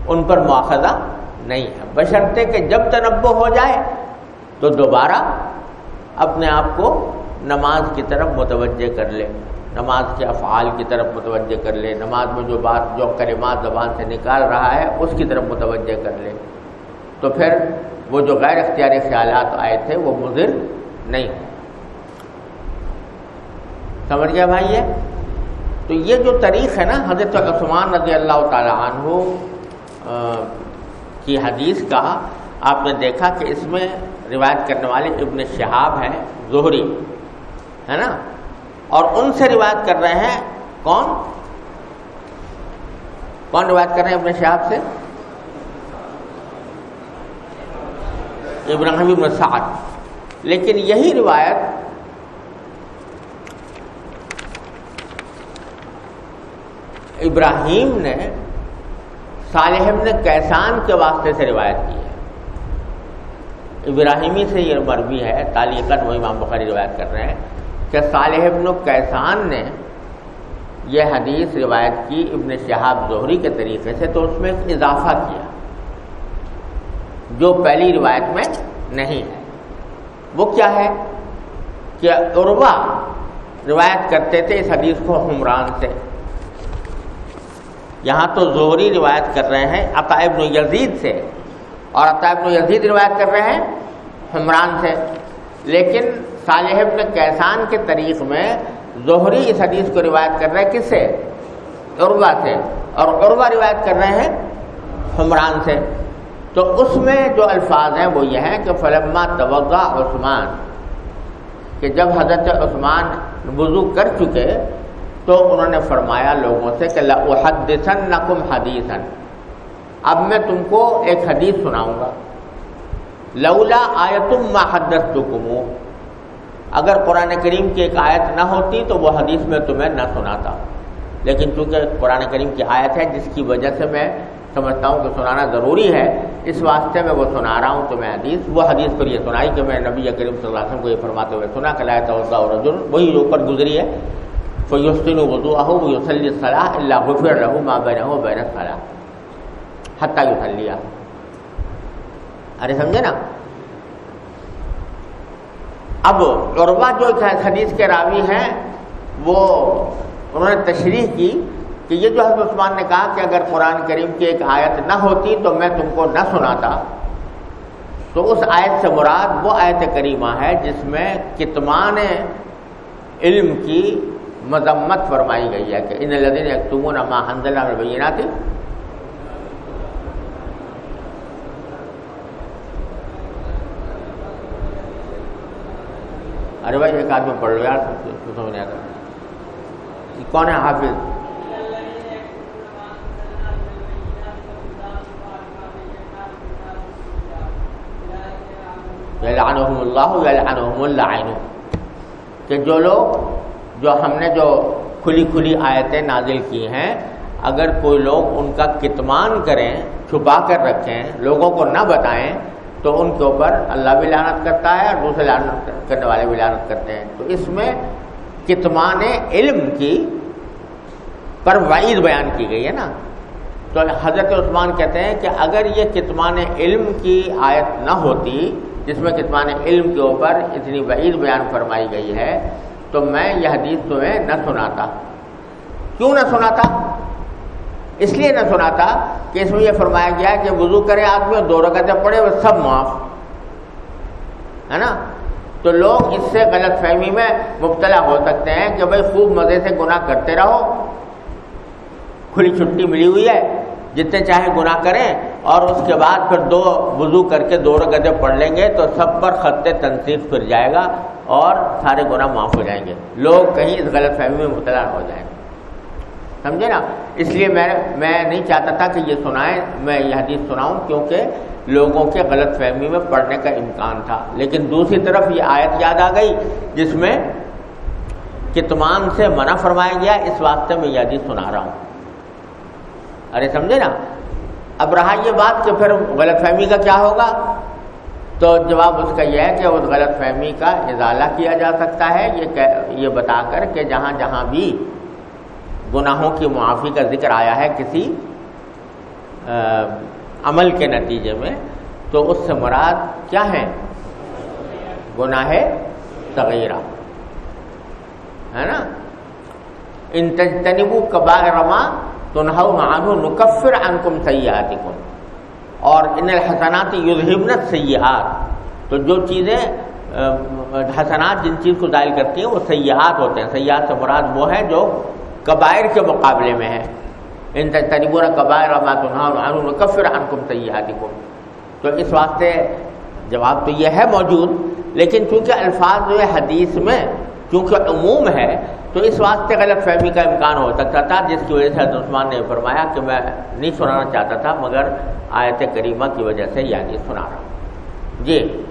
ان پر مواخذہ نہیں ہے۔ بشرطے کہ جب تنبع ہو جائے تو دوبارہ اپنے آپ کو نماز کی طرف متوجہ کر لے۔ نماز کے افعال کی طرف متوجہ کر لے۔ نماز میں جو بات، جو کلمات زبان سے نکال رہا ہے، اس کی طرف متوجہ کر لے۔ تو پھر وہ جو غیر اختیاری خیالات آئے تھے، وہ مضر نہیں۔ سمجھ گیا بھائی یہ؟ تو یہ جو طریق ہے نا، حضرت عثمان رضی اللہ تعالیٰ عنہ کی حدیث کا آپ نے دیکھا کہ اس میں روایت کرنے والے ابن شہاب ہیں، زہری، ہے نا؟ اور ان سے روایت کر رہے ہیں کون؟ کون روایت کر رہے ہیں ابن شہاب سے؟ ابراہیم ابن سعد۔ لیکن یہی روایت ابراہیم نے صالح ابن کیسان کے واسطے سے روایت کی ہے۔ ابراہیمی سے یہ مربی ہے تعلیقت وہ امام بخاری روایت کر رہے ہیں کہ صالح ابن کیسان نے یہ حدیث روایت کی ابن شہاب زہری کے طریقے سے تو اس میں ایک اضافہ کیا۔ جو پہلی روایت میں نہیں ہے۔ وہ کیا ہے؟ کہ عروا روایت کرتے تھے اس حدیث کو حمران سے۔ یہاں تو زہری روایت کر رہے ہیں عطائب یزید سے۔ اور عطائب یزید روایت کر رہے ہیں، حمران سے۔ لیکن صالح ابن کیسان کے طریق میں زہری اس حدیث کو روایت کر رہے ہیں، کس سے؟ عروا سے۔ اور عروا روایت کر رہے ہیں، حمران سے۔ تو اس میں جو الفاظ ہیں، وہ یہ ہیں کہ فلما توضع عثمان، کہ جب حضرت عثمان وضو کر چکے تو انہوں نے فرمایا لوگوں سے کہ لحدثن نقم حدیثن اب میں تم کو ایک حدیث سناؤں گا۔ لولا آیتم ما حدثتکم۔ اگر قرآن کریم کی ایک آیت نہ ہوتی تو وہ حدیث میں تمہیں نہ سناتا۔ لیکن چونکہ قرآن کریم کی آیت ہے، جس کی وجہ سے میں سمجھتا ہوں کہ سنانا ضروری ہے، اس واسطے میں وہ سنا رہا ہوں تو میں حدیث، وہ حدیث پر یہ سنائی کہ میں نبی کریم صلی اللہ علیہ وسلم کو یہ فرماتے ہوئے سنا کہ لائے توقع اور رجل، وہی اوپر گزری ہے۔ فیوسطین وضو اہو یوسلی صلاح اللہ غفر رہو ماں بین ہو بین صلاح حتیٰ یوسلیہ ارے سمجھے نا اب عربا جو حدیث کے راوی ہیں، وہ انہوں نے تشریح کی کہ یہ جو حضرت عثمان نے کہا کہ اگر قرآن کریم کی ایک آیت نہ ہوتی تو میں تم کو نہ سناتا، تو اس آیت سے مراد وہ آیت کریمہ ہے جس میں کتمان علم کی مذمت فرمائی گئی ہے کہ ان لدین تمون ما حنزل البینہ تھی ارے بھائی، ایک آدمی پڑھ لو یار سمجھ نہیں آتا۔ کون ہے حافظ؟ یلعنہم اللہ، یلعنہم اللعین۔ کہ جو لوگ جو ہم نے جو کھلی کھلی آیتیں نازل کی ہیں، اگر کوئی لوگ ان کا کتمان کریں، چھپا کر رکھیں، لوگوں کو نہ بتائیں، تو ان کے اوپر اللہ بھی لعنت کرتا ہے اور دوسرے لعنت کرنے والے بھی لعنت کرتے ہیں۔ تو اس میں کتمان علم کی پر وعید بیان کی گئی ہے نا۔ تو حضرت عثمان کہتے ہیں کہ اگر یہ کتمان علم کی آیت نہ ہوتی، جس میں کتمان علم کے اوپر اتنی وعید بیان فرمائی گئی ہے تو میں یہ حدیث تمہیں نہ سناتا۔ کیوں نہ سناتا؟ اس لیے نہ سناتا کہ اس میں یہ فرمایا گیا کہ وضو کرے آدمی اور دو رکعتیں پڑے وہ سب معاف۔ ہے نا؟ تو لوگ اس سے غلط فہمی میں مبتلا ہو سکتے ہیں کہ بھائی خوب مزے سے گناہ کرتے رہو۔ کھلی چھٹی ملی ہوئی ہے۔ جتنے چاہے گناہ کریں اور اس کے بعد پھر دو وضو کر کے دو رگدے پڑھ لیں گے تو سب پر خط تنصیب پھر جائے گا اور سارے گناہ معاف ہو جائیں گے۔ لوگ کہیں اس غلط فہمی میں مبتلا ہو جائیں۔ گے سمجھے نا؟ اس لیے میں میں نہیں چاہتا تھا کہ یہ سنائیں، میں یہ حدیث سناؤں کیونکہ لوگوں کے غلط فہمی میں پڑھنے کا امکان تھا۔ لیکن دوسری طرف یہ آیت یاد آ گئی جس میں کتمان سے منع فرمایا گیا، اس واسطے میں یہ حدیث سنا رہا ہوں۔ ارے سمجھے نا؟ اب رہا یہ بات کہ پھر غلط فہمی کا کیا ہوگا؟ تو جواب اس کا یہ ہے کہ اس غلط فہمی کا ازالہ کیا جا سکتا ہے، یہ یہ بتا کر کہ جہاں جہاں بھی گناہوں کی معافی کا ذکر آیا ہے کسی عمل کے نتیجے میں، تو اس سے مراد کیا ہے گناہ تغیرہ ہے نا؟ ان تجتنبو کبار رواں تو نکفر عنکم سیاحتکم اور ان الحسنات یذہبنت سیاحت تو جو چیزیں حسنات جن چیز کو ظاہر کرتی ہیں، وہ سیاحت ہوتے ہیں۔ سیاحت سے مراد وہ ہیں جو قبائر کے مقابلے میں ہیں۔ ان تریبور قبائر نکفر عنکم سیاحتکم تو اس واسطے جواب تو یہ ہے موجود، لیکن چونکہ الفاظ جو ہے حدیث میں، چونکہ عموم ہے تو اس واسطے غلط فہمی کا امکان ہو سکتا تھا جس کی وجہ سے حضرت عثمان نے فرمایا کہ میں نہیں سنانا چاہتا تھا مگر آیت کریمہ کی وجہ سے یعنی سنا رہا ہوں۔ جی۔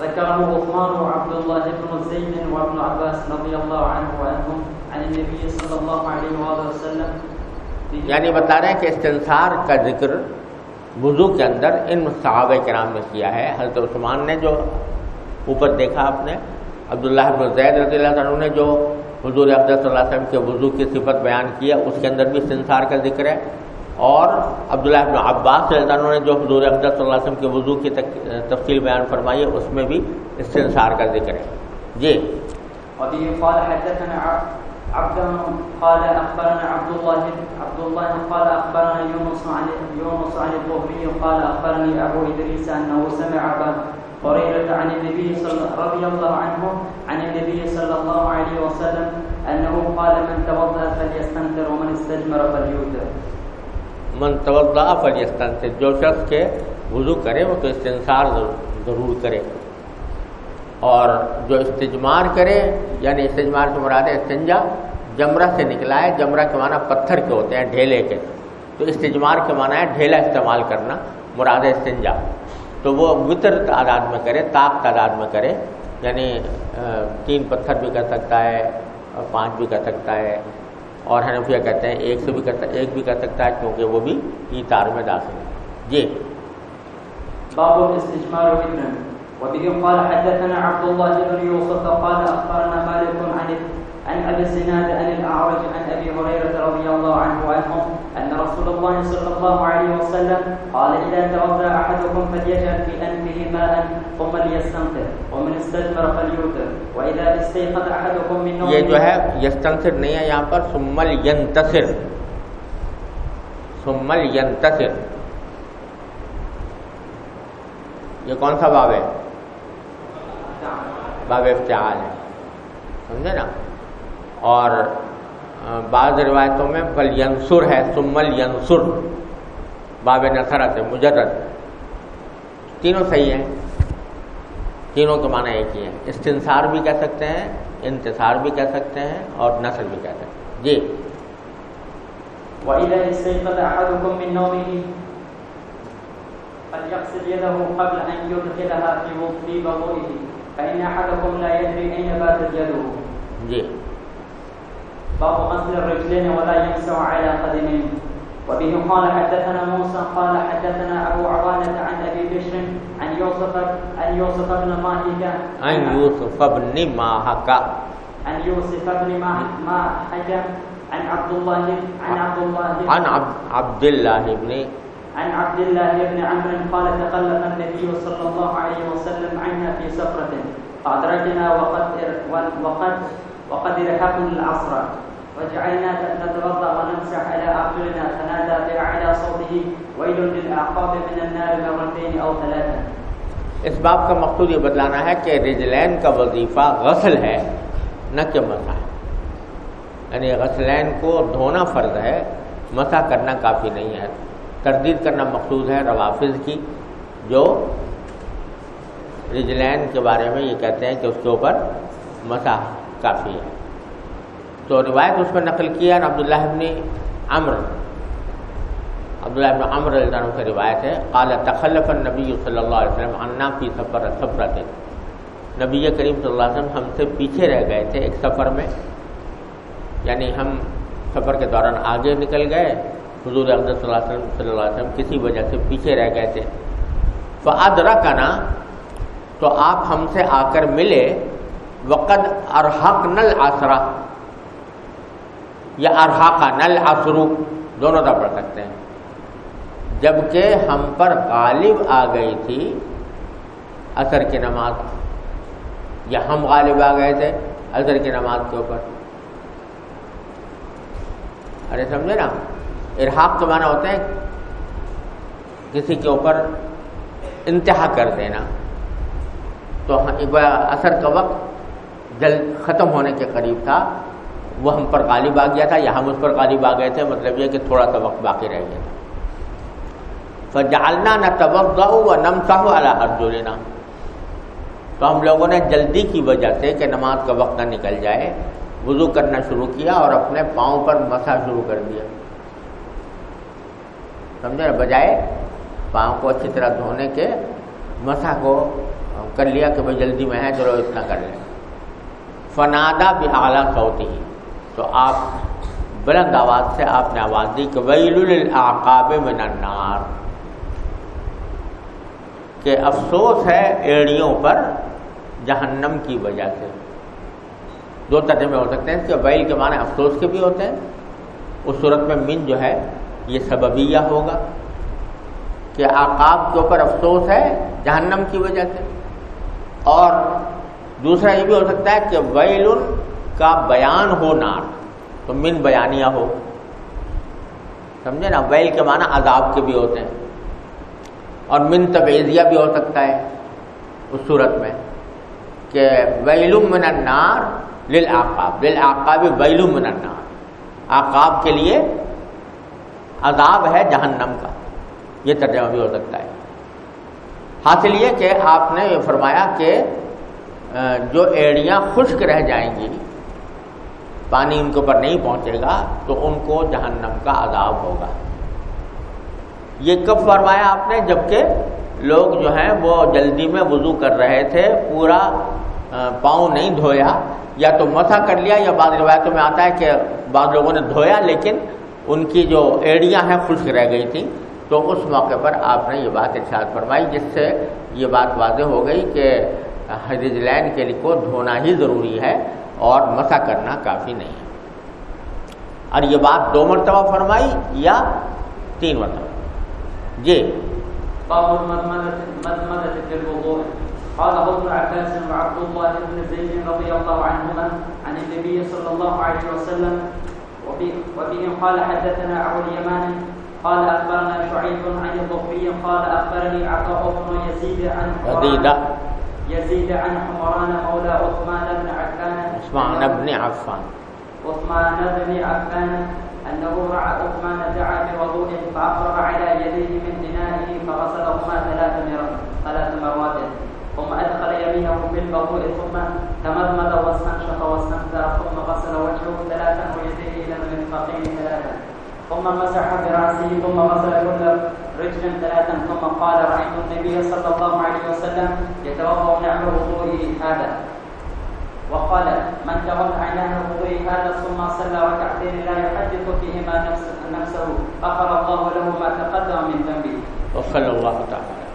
ذكره عثمان وعبد الله بن زيد وابن عباس رضي الله عنه وعنهم عن النبي صلى الله عليه وسلم۔ یعنی بتا رہے ہیں کہ استنصار کا ذکر وضو کے اندر ان صحابہ کرام نے کیا ہے۔ حضرت عثمان نے جو اوپر دیکھا آپ نے، عبداللہ بن زید رضی اللہ عنہ نے جو حضور افضل صلی اللہ علیہ وسلم کے وضو کی صفت بیان کی ہے، اس کے اندر بھی استنصار کا ذکر ہے۔ اور عبداللہ بن عباس رضی اللہ عنہ نے جو حضور افضل صلی اللہ علیہ وسلم کے وضو کی تفصیل بیان فرمائی ہے، اس میں بھی استنصار کا ذکر ہے۔ جی۔ عبد قال اخبرنا عبد الله عبد الله قال اخبرنا يونس عن يونس عن الظهري قال اخبرني ابو ادريس انه سمع ابا عن النبي صلى رضي الله عنه، عن النبي صلى الله عليه وسلم انه قال، من توضا فليستنكر ومن استجمر فليوتر من توضا فليستنكر جو شخص کے وضو کرے، وہ تو استنصار ضرور کرے۔ اور جو استجمار کرے یعنی استجمار سے مراد ہے استنجا، جمرہ سے نکلا ہے جمرہ کے معنی پتھر کے ہوتے ہیں، ڈھیلے کے۔ تو استجمار کے معنی ہے ڈھیلا استعمال کرنا، مراد استنجا۔ تو وہ وطر تعداد میں کرے، طاق تعداد میں کرے یعنی تین پتھر بھی کر سکتا ہے، پانچ بھی کر سکتا ہے، اور حنفیہ کہتے ہیں ایک سے بھی کر ایک بھی کر سکتا ہے، کیونکہ وہ بھی ای تار میں داخل ہے۔ جی۔ باب الاستجمار وطنا وبه قال حدثنا عبد الله بن يوسف قال اخبرنا مالك عن عن ابي الزناد عن الاعرج عن ابي هريره رضي الله عنه وعنهم ان رسول الله صلى الله عليه وسلم قال اذا توضا احدكم فليجعل في انفه ماء ثم ليستنثر ومن استجمر فليوتر. واذا استيقظ احدكم من نومه یہ جو ہے یستنثر نہیں ہے یہاں پر، ثم ينتصر ثم ينتصر یہ کون سا باب ہے؟ باب افتعال ہے، سمجھے نا؟ اور بعض روایتوں میں بل ینسر ہے سمل ینسر باب نصرت ہے مجرد تینوں صحیح ہیں۔ تینوں کے معنی ایک ہی ہیں۔ استنصار بھی کہہ سکتے ہیں انتصار بھی کہہ سکتے ہیں اور نسل بھی کہہ سکتے ہیں۔ جی۔ وَإِذَا اسْتَيْقَظَ أَحَدُكُم مِّن نَّوْمِهِ۔ فَلْيَغْسِلْ يَدَهُ قَبْلَ أَن يُدْخِلَهَا فِي وُضُوئِهِ فإن أحدكم لا يدري أين باتت يده۔ جی۔ باب غسل الرجلين ولا يمسح على قدمين وبه قال حدثنا موسى قال حدثنا أبو عوانة عن أبي بشر عن يوسف عن يوسف بن ماهكة عن يوسف بن ماهكة عن يوسف بن ماهكة عن عبد الله عن عبد الله. عن عبد الله بن عن عبد الله بن عمرو قال تخلف النبي صلى الله عليه وسلم عنا في سفرة. فأدركنا وقد وقد وقد رحقنا العصر. وجعلنا نتوضا ونمسح على اعقلنا فنادى باعلى صوته. ويل للاعقاب من النار مرتين او ثلاثا اس باب کا مقصود یہ بتلانا ہے کہ رجلین کا وظیفہ غسل ہے، نہ کہ مسا ہے یعنی غسلین کو دھونا فرض ہے مسا کرنا کافی نہیں ہے۔ تردید کرنا مقصود ہے روافظ کی، جو رجلین کے بارے میں یہ کہتے ہیں کہ اس کے اوپر مسا کافی ہے۔ تو روایت اس پر نقل کیا عبداللہ ابن عمر عبداللہ ابن عمر اللہ عنہ کی روایت ہے، قال تخلف النبی صلی اللہ علیہ وسلم عنا فی سفر سفرت نبی کریم صلی اللہ علیہ وسلم ہم سے پیچھے رہ گئے تھے ایک سفر میں یعنی ہم سفر کے دوران آگے نکل گئے، حضور احمد صلی اللہ علیہ وسلم صلی اللہ علیہ وسلم کسی وجہ سے پیچھے رہ گئے تھے۔ تو ادرا کا تو آپ ہم سے آ کر ملے، وقد ارحق نل آسرا یا ارحا کا نل آسرو دونوں کا پڑھ سکتے ہیں۔ جبکہ ہم پر غالب آ گئی تھی اثر کی نماز، یا ہم غالب آ گئے تھے اثر کی نماز کے اوپر۔ ارے سمجھے نا، ارحاق کے معنی ہوتے ہیں کسی کے اوپر انتہا کر دینا۔ تو ہاں، اثر کا وقت جلد ختم ہونے کے قریب تھا۔ وہ ہم پر غالب آ گیا تھا یا ہم اس پر غالب آ گئے تھے؟ مطلب یہ کہ تھوڑا سا وقت باقی رہ گیا۔ تھا جالنا نہ توقع و نمتا ہو اللہ تو ہم لوگوں نے جلدی کی وجہ سے کہ نماز کا وقت نہ نکل جائے، وضو کرنا شروع کیا اور اپنے پاؤں پر مسا شروع کر دیا۔ سمجھے؟ بجائے پاؤں کو اچھی طرح دھونے کے مسا کو کر لیا کہ بھائی جلدی میں ہے، چلو اتنا کر لیں۔ فنادا بھی اعلیٰ سوتی تو آپ بلند آواز سے آپ نے آواز دی کہ ویل العقاب من النار کہ افسوس ہے ایڑیوں پر جہنم کی وجہ سے۔ دو ترجمے ہو سکتے ہیں اس کے۔ ویل کے معنی افسوس کے بھی ہوتے ہیں۔ اس صورت میں من جو ہے، یہ سببیہ ہوگا کہ آقاب کے اوپر افسوس ہے جہنم کی وجہ سے۔ اور دوسرا یہ بھی ہو سکتا ہے کہ ویل کا بیان ہو نار، تو من بیانیہ ہو۔ سمجھے نا؟ ویل کے معنی عذاب کے بھی ہوتے ہیں۔ اور من تبعیضیہ بھی ہو سکتا ہے اس صورت میں کہ ویل من النار للعقاب۔ للعقاب ویل من النار۔ آقاب کے لیے عذاب ہے جہنم کا۔ یہ ترجمہ بھی ہو سکتا ہے۔ حاصل یہ کہ آپ نے یہ فرمایا کہ جو ایڑیاں خشک رہ جائیں گی پانی ان کے اوپر نہیں پہنچے گا تو ان کو جہنم کا عذاب ہوگا۔ یہ کب فرمایا آپ نے؟ جبکہ لوگ جو ہیں وہ جلدی میں وضو کر رہے تھے، پورا پاؤں نہیں دھویا، یا تو مسا کر لیا، یا بعض روایتوں میں آتا ہے کہ بعض لوگوں نے دھویا، لیکن ان کی جو ایڑیاں ہیں خشک رہ گئی تھیں۔ تو اس موقع پر آپ نے یہ بات ارشاد فرمائی، جس سے یہ بات واضح ہو گئی کہ حجج لین کے لیے کو دھونا ہی ضروری ہے۔ اور مسا کرنا کافی نہیں ہے۔ اور یہ بات دو مرتبہ فرمائی یا تین مرتبہ؟ جی۔ قال ابن عباس وعبد الله بن زيد رضي الله عنهما عن النبي صلى الله عليه وسلم وبه قال حدثنا ابو اليمان قال اخبرنا شعيب عن الضبي قال اخبرني عطاء بن يزيد عن يزيد عن حمران مولى عثمان بن عفان. عثمان بن عفان. عثمان بن عفان انه راى عثمان دعا بوضوء فافرغ على يديه من انائه فغسلهما ثلاث مرات ثلاث مرات. ثم ادخل يمينه بالوضوء ثم تمضمض واستنشق واستنثر ثم غسل وجهه ثلاثا ويديه الى المرفقين ثلاثا. ثم مسح براسه ثم غسل كل رجلا ثلاثا ثم قال رأيت النبي صلى الله عليه وسلم يتوضا نعم وضوئه هذا. وقال، من تغض عيناه وضوئه هذا ثم صلى ركعتين لا يحدث فيهما نفسه غفر الله له ما تقدم من ذنبه. وصلى الله تعالى.